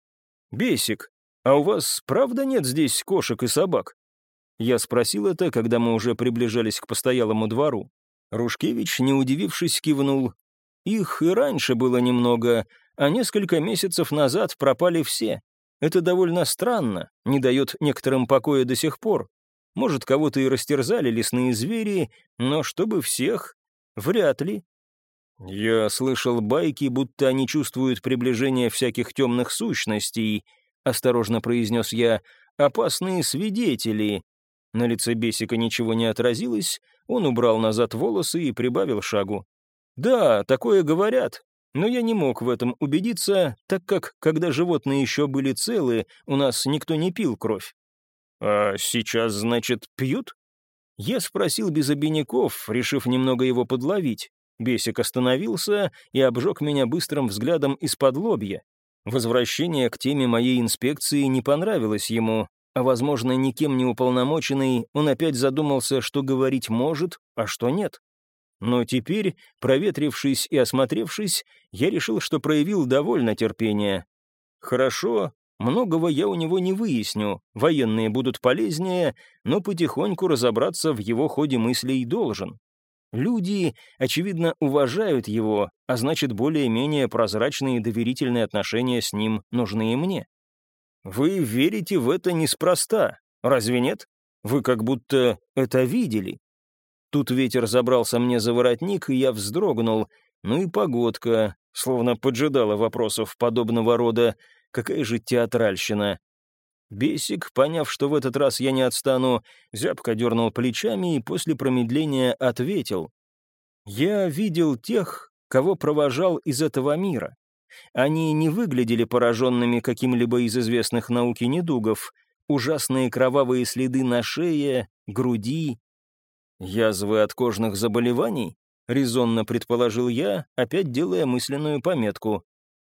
«Бесик, а у вас правда нет здесь кошек и собак?» Я спросил это, когда мы уже приближались к постоялому двору. Рушкевич, не удивившись, кивнул. «Их и раньше было немного, а несколько месяцев назад пропали все. Это довольно странно, не дает некоторым покоя до сих пор. Может, кого-то и растерзали лесные звери, но чтобы всех? Вряд ли. «Я слышал байки, будто они чувствуют приближение всяких темных сущностей», — осторожно произнес я, — «опасные свидетели». На лице Бесика ничего не отразилось, он убрал назад волосы и прибавил шагу. «Да, такое говорят, но я не мог в этом убедиться, так как, когда животные еще были целы, у нас никто не пил кровь». «А сейчас, значит, пьют?» Я спросил без обиняков, решив немного его подловить. Бесик остановился и обжег меня быстрым взглядом из-под лобья. Возвращение к теме моей инспекции не понравилось ему, а, возможно, никем не уполномоченный, он опять задумался, что говорить может, а что нет. Но теперь, проветрившись и осмотревшись, я решил, что проявил довольно терпения. Хорошо, многого я у него не выясню, военные будут полезнее, но потихоньку разобраться в его ходе мыслей должен. Люди, очевидно, уважают его, а значит, более-менее прозрачные и доверительные отношения с ним нужны и мне. Вы верите в это неспроста, разве нет? Вы как будто это видели. Тут ветер забрался мне за воротник, и я вздрогнул. Ну и погодка, словно поджидала вопросов подобного рода. Какая же театральщина. Бесик, поняв, что в этот раз я не отстану, зябко дернул плечами и после промедления ответил. «Я видел тех, кого провожал из этого мира. Они не выглядели пораженными каким-либо из известных науки недугов. Ужасные кровавые следы на шее, груди. Язвы от кожных заболеваний? Резонно предположил я, опять делая мысленную пометку.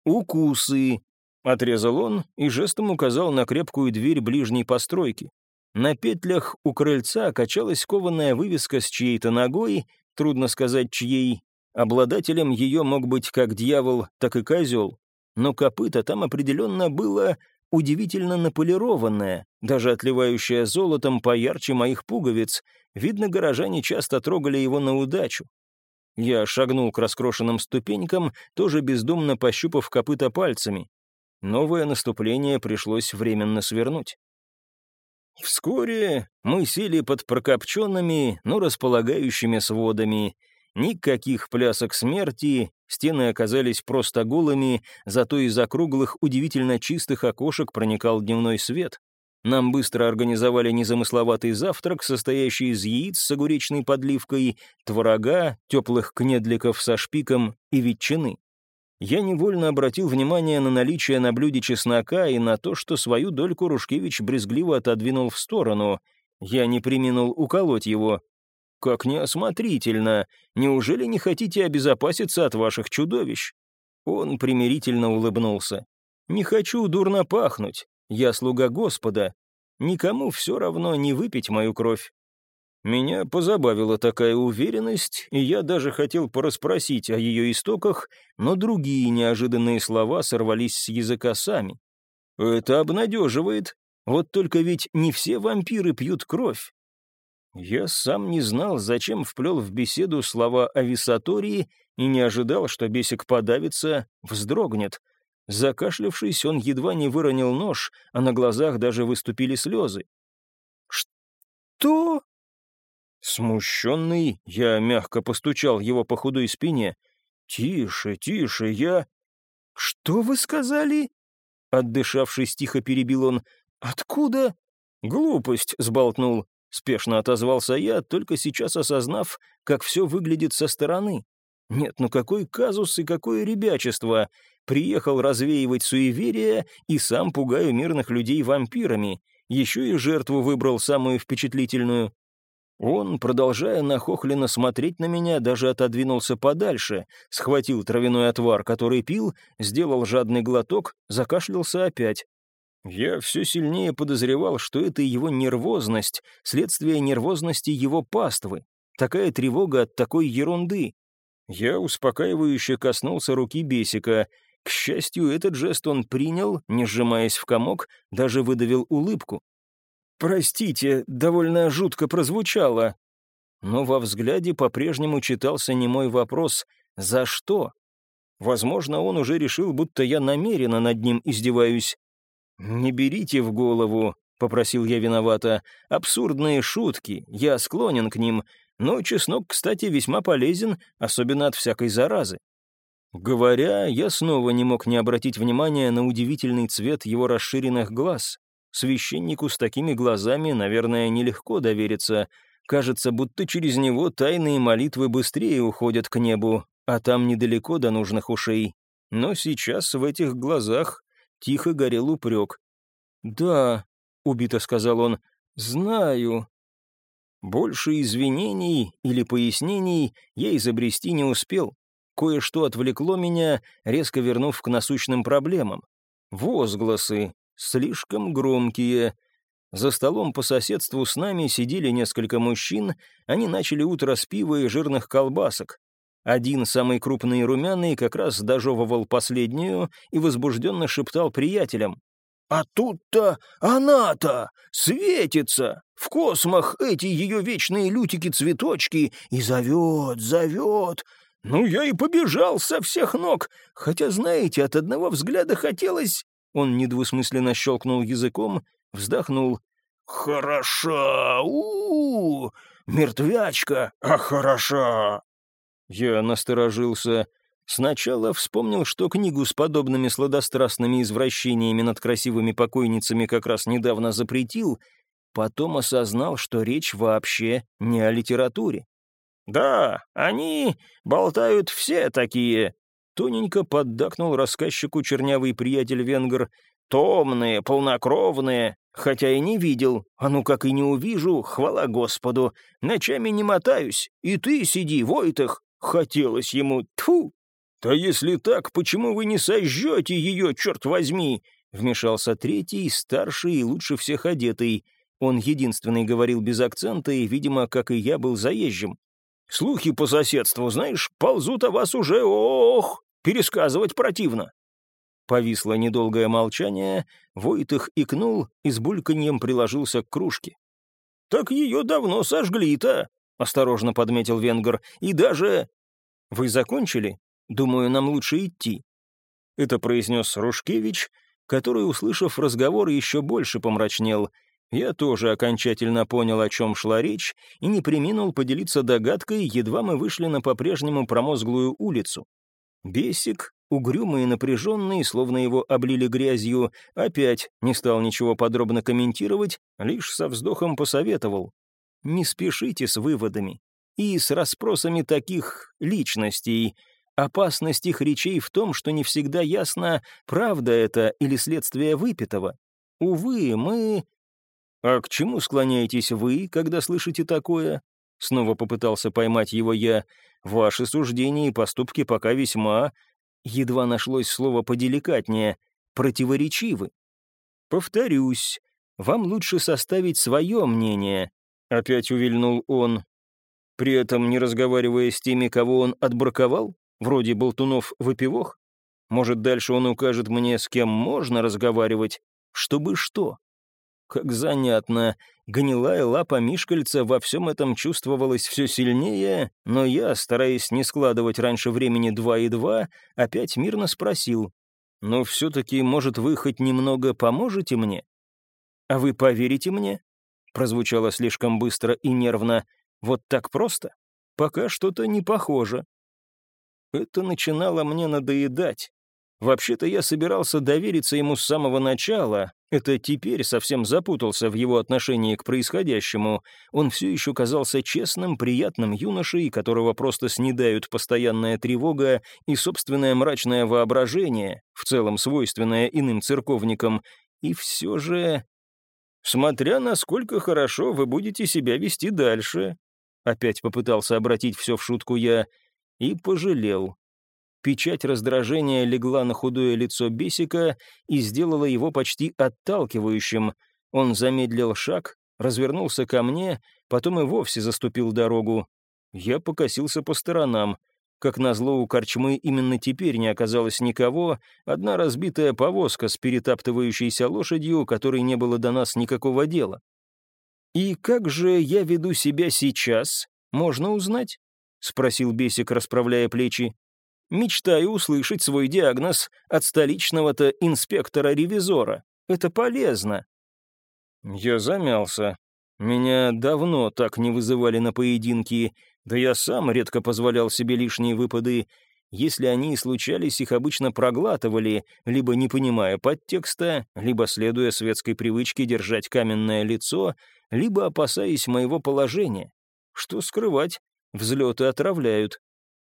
«Укусы», — отрезал он и жестом указал на крепкую дверь ближней постройки. На петлях у крыльца качалась кованая вывеска с чьей-то ногой, трудно сказать чьей, Обладателем ее мог быть как дьявол, так и козел, но копыта там определенно было удивительно наполированное, даже отливающее золотом поярче моих пуговиц. Видно, горожане часто трогали его на удачу. Я шагнул к раскрошенным ступенькам, тоже бездумно пощупав копыта пальцами. Новое наступление пришлось временно свернуть. Вскоре мы сели под прокопченными, но располагающими сводами — Никаких плясок смерти, стены оказались просто голыми, зато из округлых, удивительно чистых окошек проникал дневной свет. Нам быстро организовали незамысловатый завтрак, состоящий из яиц с огуречной подливкой, творога, теплых кнедликов со шпиком и ветчины. Я невольно обратил внимание на наличие на блюде чеснока и на то, что свою дольку Рушкевич брезгливо отодвинул в сторону. Я не приминул уколоть его. «Как неосмотрительно! Неужели не хотите обезопаситься от ваших чудовищ?» Он примирительно улыбнулся. «Не хочу дурно пахнуть. Я слуга Господа. Никому все равно не выпить мою кровь». Меня позабавила такая уверенность, и я даже хотел порасспросить о ее истоках, но другие неожиданные слова сорвались с языка сами. «Это обнадеживает. Вот только ведь не все вампиры пьют кровь. Я сам не знал, зачем вплел в беседу слова о висатории и не ожидал, что бесик подавится, вздрогнет. Закашлявшись, он едва не выронил нож, а на глазах даже выступили слезы. «Что?» Смущенный, я мягко постучал его по худой спине. «Тише, тише, я...» «Что вы сказали?» Отдышавшись, тихо перебил он. «Откуда?» «Глупость», — сболтнул. Спешно отозвался я, только сейчас осознав, как все выглядит со стороны. Нет, ну какой казус и какое ребячество. Приехал развеивать суеверия и сам пугаю мирных людей вампирами. Еще и жертву выбрал самую впечатлительную. Он, продолжая нахохленно смотреть на меня, даже отодвинулся подальше, схватил травяной отвар, который пил, сделал жадный глоток, закашлялся опять. Я все сильнее подозревал, что это его нервозность, следствие нервозности его паствы. Такая тревога от такой ерунды. Я успокаивающе коснулся руки Бесика. К счастью, этот жест он принял, не сжимаясь в комок, даже выдавил улыбку. «Простите, довольно жутко прозвучало». Но во взгляде по-прежнему читался немой вопрос «За что?». Возможно, он уже решил, будто я намеренно над ним издеваюсь. «Не берите в голову», — попросил я виновато, — «абсурдные шутки, я склонен к ним, но чеснок, кстати, весьма полезен, особенно от всякой заразы». Говоря, я снова не мог не обратить внимания на удивительный цвет его расширенных глаз. Священнику с такими глазами, наверное, нелегко довериться. Кажется, будто через него тайные молитвы быстрее уходят к небу, а там недалеко до нужных ушей. Но сейчас в этих глазах тихо горел упрек. «Да», — убито сказал он, — «знаю». Больше извинений или пояснений я изобрести не успел. Кое-что отвлекло меня, резко вернув к насущным проблемам. Возгласы, слишком громкие. За столом по соседству с нами сидели несколько мужчин, они начали утро с пива и жирных колбасок. Один, самый крупный и румяный, как раз дожевывал последнюю и возбужденно шептал приятелям. «А тут-то она-то светится! В космах эти ее вечные лютики-цветочки и зовет, зовет!» Ну, я и побежал со всех ног, хотя, знаете, от одного взгляда хотелось... Он недвусмысленно щелкнул языком, вздохнул. хороша! у, -у, -у Мертвячка, а хороша!» Я насторожился. Сначала вспомнил, что книгу с подобными сладострастными извращениями над красивыми покойницами как раз недавно запретил, потом осознал, что речь вообще не о литературе. «Да, они болтают все такие», — тоненько поддакнул рассказчику чернявый приятель венгр. «Томные, полнокровные, хотя и не видел. А ну как и не увижу, хвала Господу. Ночами не мотаюсь, и ты сиди, Войтах». Хотелось ему, тфу. «Да если так, почему вы не сожжете ее, черт возьми?» Вмешался третий, старший и лучше всех одетый. Он единственный говорил без акцента и, видимо, как и я, был заезжим. Слухи по соседству, знаешь, ползут о вас уже, ох, пересказывать противно». Повисло недолгое молчание, Войтых икнул и с бульканьем приложился к кружке. «Так ее давно сожгли-то», — осторожно подметил Венгер, — «и даже...» «Вы закончили? Думаю, нам лучше идти». Это произнес Рушкевич, который, услышав разговор, еще больше помрачнел — я тоже окончательно понял, о чем шла речь, и не приминул поделиться догадкой, едва мы вышли на по-прежнему промозглую улицу. Бесик, угрюмый и напряженный, словно его облили грязью, опять не стал ничего подробно комментировать, лишь со вздохом посоветовал. «Не спешите с выводами и с расспросами таких личностей. Опасность их речей в том, что не всегда ясно, правда это или следствие выпитого. Увы, мы «А к чему склоняетесь вы, когда слышите такое?» Снова попытался поймать его я. «Ваши суждения и поступки пока весьма...» Едва нашлось слово поделикатнее. «Противоречивы». «Повторюсь, вам лучше составить свое мнение», — опять увильнул он. При этом не разговаривая с теми, кого он отбраковал, вроде болтунов-выпивох. Может, дальше он укажет мне, с кем можно разговаривать, чтобы что? Как занятно. Гнилая лапа Мишкальца во всем этом чувствовалась все сильнее, но я, стараясь не складывать раньше времени два и два, опять мирно спросил. «Но все-таки, может, вы хоть немного поможете мне?» «А вы поверите мне?» Прозвучало слишком быстро и нервно. «Вот так просто? Пока что-то не похоже». Это начинало мне надоедать. Вообще-то я собирался довериться ему с самого начала, это теперь совсем запутался в его отношении к происходящему. Он все еще казался честным, приятным юношей, которого просто снедают постоянная тревога и собственное мрачное воображение, в целом свойственное иным церковникам. И все же... «Смотря насколько хорошо вы будете себя вести дальше», опять попытался обратить все в шутку я, и пожалел. Печать раздражения легла на худое лицо Бесика и сделала его почти отталкивающим. Он замедлил шаг, развернулся ко мне, потом и вовсе заступил дорогу. Я покосился по сторонам. Как назло, у корчмы именно теперь не оказалось никого, одна разбитая повозка с перетаптывающейся лошадью, которой не было до нас никакого дела. «И как же я веду себя сейчас, можно узнать?» — спросил Бесик, расправляя плечи. Мечтаю услышать свой диагноз от столичного-то инспектора-ревизора. Это полезно». Я замялся. Меня давно так не вызывали на поединки, да я сам редко позволял себе лишние выпады. Если они и случались, их обычно проглатывали, либо не понимая подтекста, либо следуя светской привычке держать каменное лицо, либо опасаясь моего положения. Что скрывать, взлеты отравляют.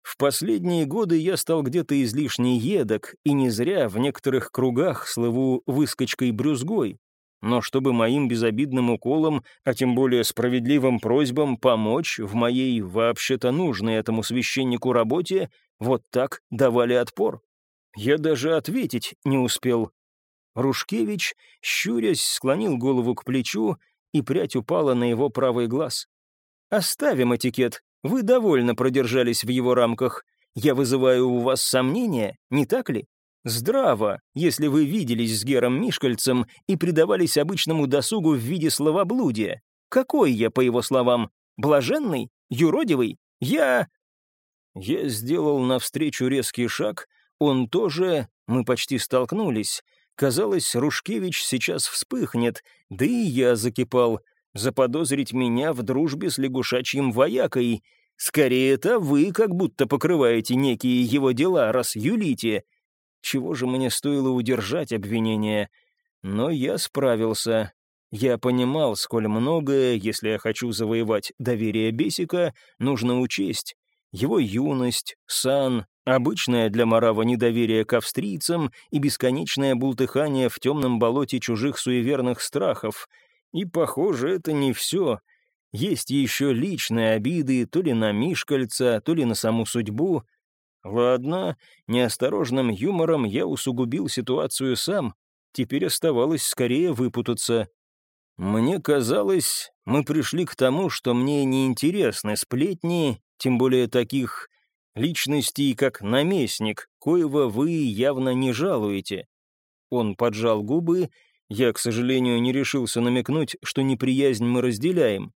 В последние годы я стал где-то излишне едок, и не зря в некоторых кругах слыву выскочкой-брюзгой. Но чтобы моим безобидным уколом, а тем более справедливым просьбам помочь в моей вообще-то нужной этому священнику работе, вот так давали отпор. Я даже ответить не успел. Рушкевич, щурясь, склонил голову к плечу, и прядь упала на его правый глаз. «Оставим этикет. Вы довольно продержались в его рамках. Я вызываю у вас сомнения, не так ли? Здраво, если вы виделись с Гером Мишкальцем и предавались обычному досугу в виде словоблудия. Какой я, по его словам? Блаженный? Юродивый? Я... Я сделал навстречу резкий шаг, он тоже, мы почти столкнулись. Казалось, Рушкевич сейчас вспыхнет, да и я закипал. Заподозрить меня в дружбе с лягушачьим воякой. Скорее, это вы как будто покрываете некие его дела, раз юлите. Чего же мне стоило удержать обвинение? Но я справился. Я понимал, сколь многое, если я хочу завоевать доверие Бесика, нужно учесть. Его юность, сан, обычное для Марава недоверие к австрийцам и бесконечное бултыхание в темном болоте чужих суеверных страхов. И, похоже, это не все. Есть еще личные обиды то ли на Мишкальца, то ли на саму судьбу. Ладно, неосторожным юмором я усугубил ситуацию сам. Теперь оставалось скорее выпутаться. Мне казалось, мы пришли к тому, что мне неинтересны сплетни, тем более таких личностей, как наместник, коего вы явно не жалуете. Он поджал губы, я, к сожалению, не решился намекнуть, что неприязнь мы разделяем.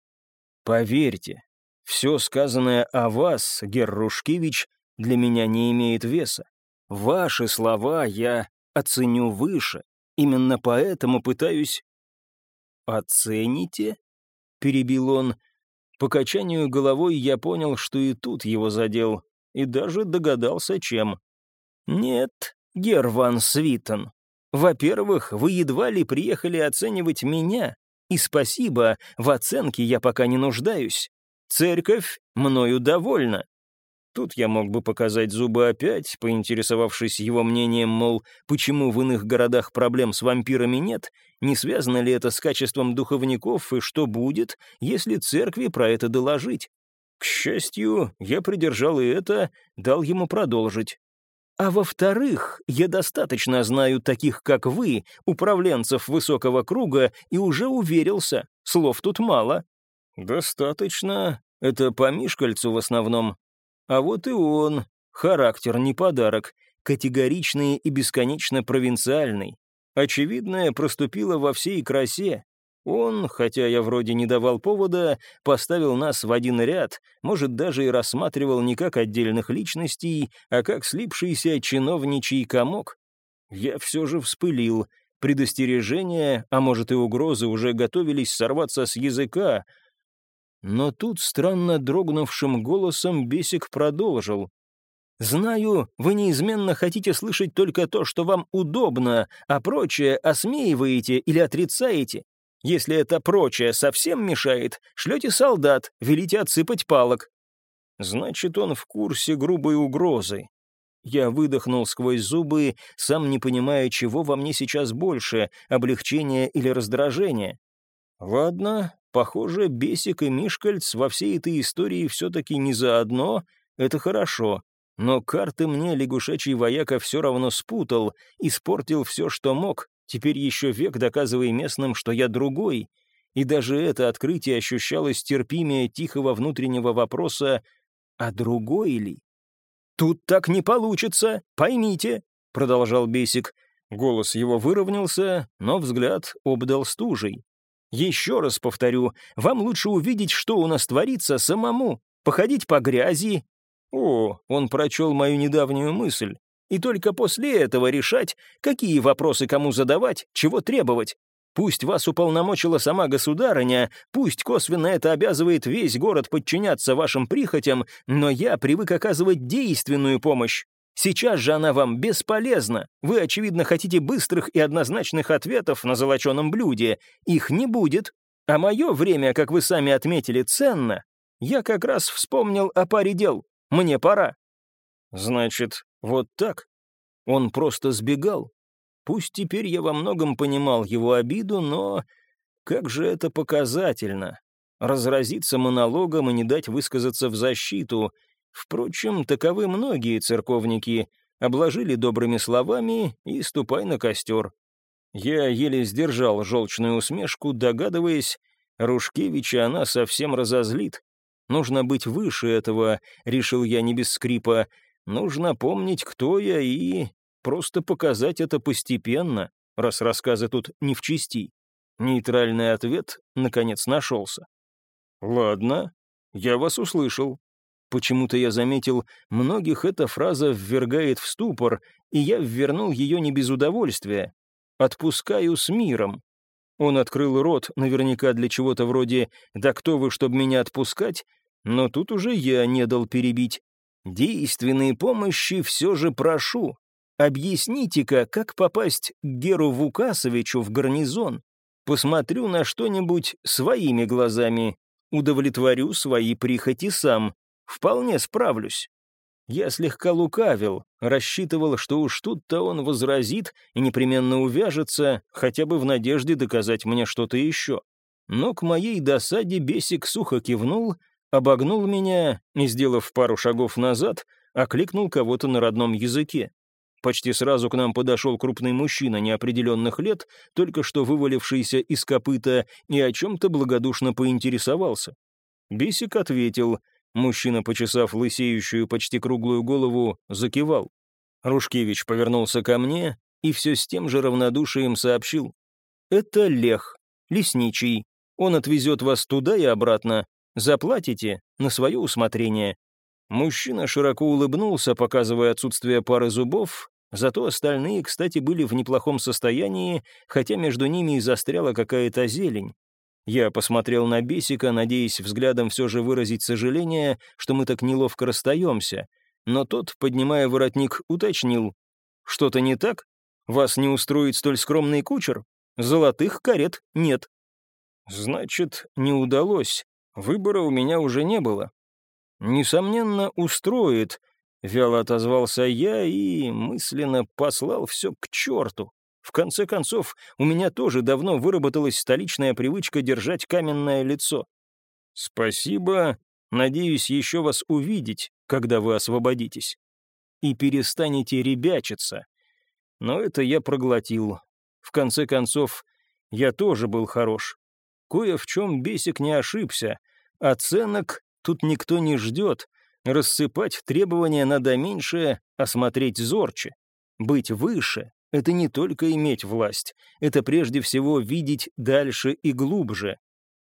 Поверьте, все сказанное о вас, Геррушкевич, для меня не имеет веса. Ваши слова я оценю выше. Именно поэтому пытаюсь «Оцените?» — перебил он. По качанию головой я понял, что и тут его задел, и даже догадался, чем. «Нет, Герван Свитон. Во-первых, вы едва ли приехали оценивать меня, и спасибо, в оценке я пока не нуждаюсь. Церковь мною довольна. Тут я мог бы показать зубы опять, поинтересовавшись его мнением, мол, почему в иных городах проблем с вампирами нет, не связано ли это с качеством духовников и что будет, если церкви про это доложить. К счастью, я придержал и это, дал ему продолжить. А во-вторых, я достаточно знаю таких, как вы, управленцев высокого круга, и уже уверился, слов тут мало. Достаточно. Это по Мишкальцу в основном. А вот и он. Характер не подарок. Категоричный и бесконечно провинциальный. Очевидное проступило во всей красе. Он, хотя я вроде не давал повода, поставил нас в один ряд, может, даже и рассматривал не как отдельных личностей, а как слипшийся чиновничий комок. Я все же вспылил. Предостережения, а может и угрозы уже готовились сорваться с языка, но тут странно дрогнувшим голосом Бесик продолжил. «Знаю, вы неизменно хотите слышать только то, что вам удобно, а прочее осмеиваете или отрицаете. Если это прочее совсем мешает, шлете солдат, велите отсыпать палок». Значит, он в курсе грубой угрозы. Я выдохнул сквозь зубы, сам не понимая, чего во мне сейчас больше, облегчения или раздражения. Ладно, Похоже, Бесик и Мишкальц во всей этой истории все-таки не заодно, это хорошо. Но карты мне лягушачий вояка все равно спутал, испортил все, что мог, теперь еще век доказывая местным, что я другой. И даже это открытие ощущалось терпимее тихого внутреннего вопроса «А другой ли?» «Тут так не получится, поймите», — продолжал Бесик. Голос его выровнялся, но взгляд обдал стужей. Еще раз повторю, вам лучше увидеть, что у нас творится самому, походить по грязи. О, он прочел мою недавнюю мысль. И только после этого решать, какие вопросы кому задавать, чего требовать. Пусть вас уполномочила сама государыня, пусть косвенно это обязывает весь город подчиняться вашим прихотям, но я привык оказывать действенную помощь. Сейчас же она вам бесполезна. Вы, очевидно, хотите быстрых и однозначных ответов на золоченом блюде. Их не будет. А мое время, как вы сами отметили, ценно. Я как раз вспомнил о паре дел. Мне пора». «Значит, вот так?» Он просто сбегал. Пусть теперь я во многом понимал его обиду, но как же это показательно. Разразиться монологом и не дать высказаться в защиту — Впрочем, таковы многие церковники, обложили добрыми словами и ступай на костер. Я еле сдержал желчную усмешку, догадываясь, Рушкевича она совсем разозлит. Нужно быть выше этого, решил я не без скрипа. Нужно помнить, кто я, и просто показать это постепенно, раз рассказы тут не в чести. Нейтральный ответ, наконец, нашелся. «Ладно, я вас услышал. Почему-то я заметил, многих эта фраза ввергает в ступор, и я ввернул ее не без удовольствия. отпускаю с миром. Он открыл рот, наверняка для чего-то вроде «Да кто вы, чтобы меня отпускать?», но тут уже я не дал перебить. Действенной помощи все же прошу. Объясните-ка, как попасть к Геру Вукасовичу в гарнизон? Посмотрю на что-нибудь своими глазами, удовлетворю свои прихоти сам, вполне справлюсь. Я слегка лукавил, рассчитывал, что уж тут-то он возразит и непременно увяжется, хотя бы в надежде доказать мне что-то еще. Но к моей досаде бесик сухо кивнул, обогнул меня и, сделав пару шагов назад, окликнул кого-то на родном языке. Почти сразу к нам подошел крупный мужчина неопределенных лет, только что вывалившийся из копыта, и о чем-то благодушно поинтересовался. Бесик ответил — Мужчина, почесав лысеющую, почти круглую голову, закивал. Рушкевич повернулся ко мне и все с тем же равнодушием сообщил. «Это Лех, лесничий. Он отвезет вас туда и обратно. Заплатите на свое усмотрение». Мужчина широко улыбнулся, показывая отсутствие пары зубов, зато остальные, кстати, были в неплохом состоянии, хотя между ними и застряла какая-то зелень. Я посмотрел на Бесика, надеясь взглядом все же выразить сожаление, что мы так неловко расстаемся, но тот, поднимая воротник, уточнил. «Что-то не так? Вас не устроит столь скромный кучер? Золотых карет нет». «Значит, не удалось. Выбора у меня уже не было». «Несомненно, устроит», — вяло отозвался я и мысленно послал все к черту. В конце концов, у меня тоже давно выработалась столичная привычка держать каменное лицо. Спасибо. Надеюсь еще вас увидеть, когда вы освободитесь. И перестанете ребячиться. Но это я проглотил. В конце концов, я тоже был хорош. Кое в чем Бесик не ошибся. Оценок тут никто не ждет. Рассыпать требования надо меньше, а смотреть зорче. Быть выше это не только иметь власть, это прежде всего видеть дальше и глубже.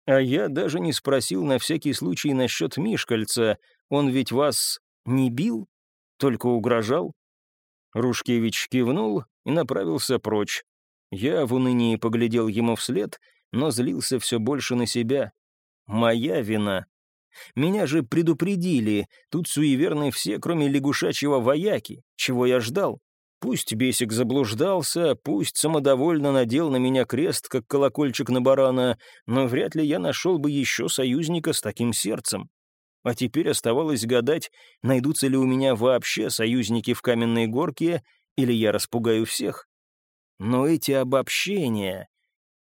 А я даже не спросил на всякий случай насчет Мишкальца, он ведь вас не бил, только угрожал? Рушкевич кивнул и направился прочь. Я в унынии поглядел ему вслед, но злился все больше на себя. Моя вина. Меня же предупредили, тут суеверны все, кроме лягушачьего вояки. Чего я ждал? Пусть бесик заблуждался, пусть самодовольно надел на меня крест, как колокольчик на барана, но вряд ли я нашел бы еще союзника с таким сердцем. А теперь оставалось гадать, найдутся ли у меня вообще союзники в каменной горке, или я распугаю всех. Но эти обобщения,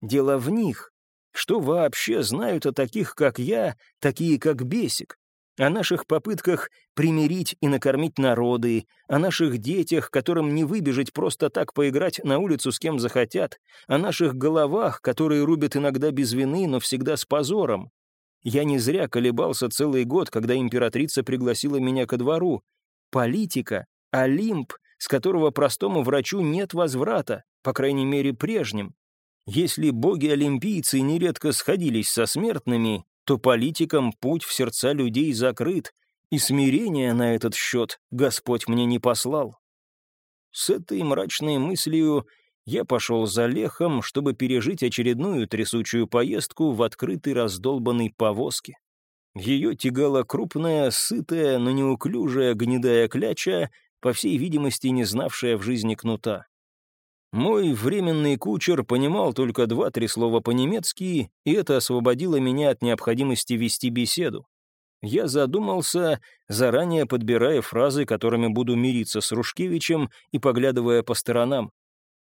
дело в них. Что вообще знают о таких, как я, такие, как Бесик? о наших попытках примирить и накормить народы, о наших детях, которым не выбежать просто так поиграть на улицу с кем захотят, о наших головах, которые рубят иногда без вины, но всегда с позором. Я не зря колебался целый год, когда императрица пригласила меня ко двору. Политика, Олимп, с которого простому врачу нет возврата, по крайней мере прежним. Если боги-олимпийцы нередко сходились со смертными, то политикам путь в сердца людей закрыт, и смирения на этот счет Господь мне не послал. С этой мрачной мыслью я пошел за лехом, чтобы пережить очередную трясучую поездку в открытой раздолбанной повозке. Ее тягала крупная, сытая, но неуклюжая гнедая кляча, по всей видимости, не знавшая в жизни кнута. Мой временный кучер понимал только два-три слова по-немецки, и это освободило меня от необходимости вести беседу. Я задумался, заранее подбирая фразы, которыми буду мириться с Рушкевичем и поглядывая по сторонам.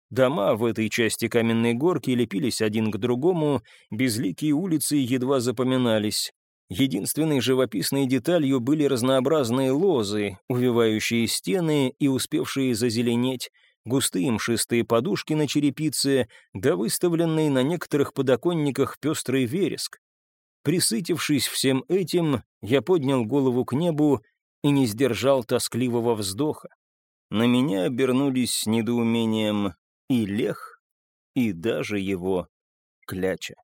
Дома в этой части каменной горки лепились один к другому, безликие улицы едва запоминались. Единственной живописной деталью были разнообразные лозы, увивающие стены и успевшие зазеленеть, густые мшистые подушки на черепице, да выставленный на некоторых подоконниках пестрый вереск. Присытившись всем этим, я поднял голову к небу и не сдержал тоскливого вздоха. На меня обернулись с недоумением и Лех, и даже его кляча.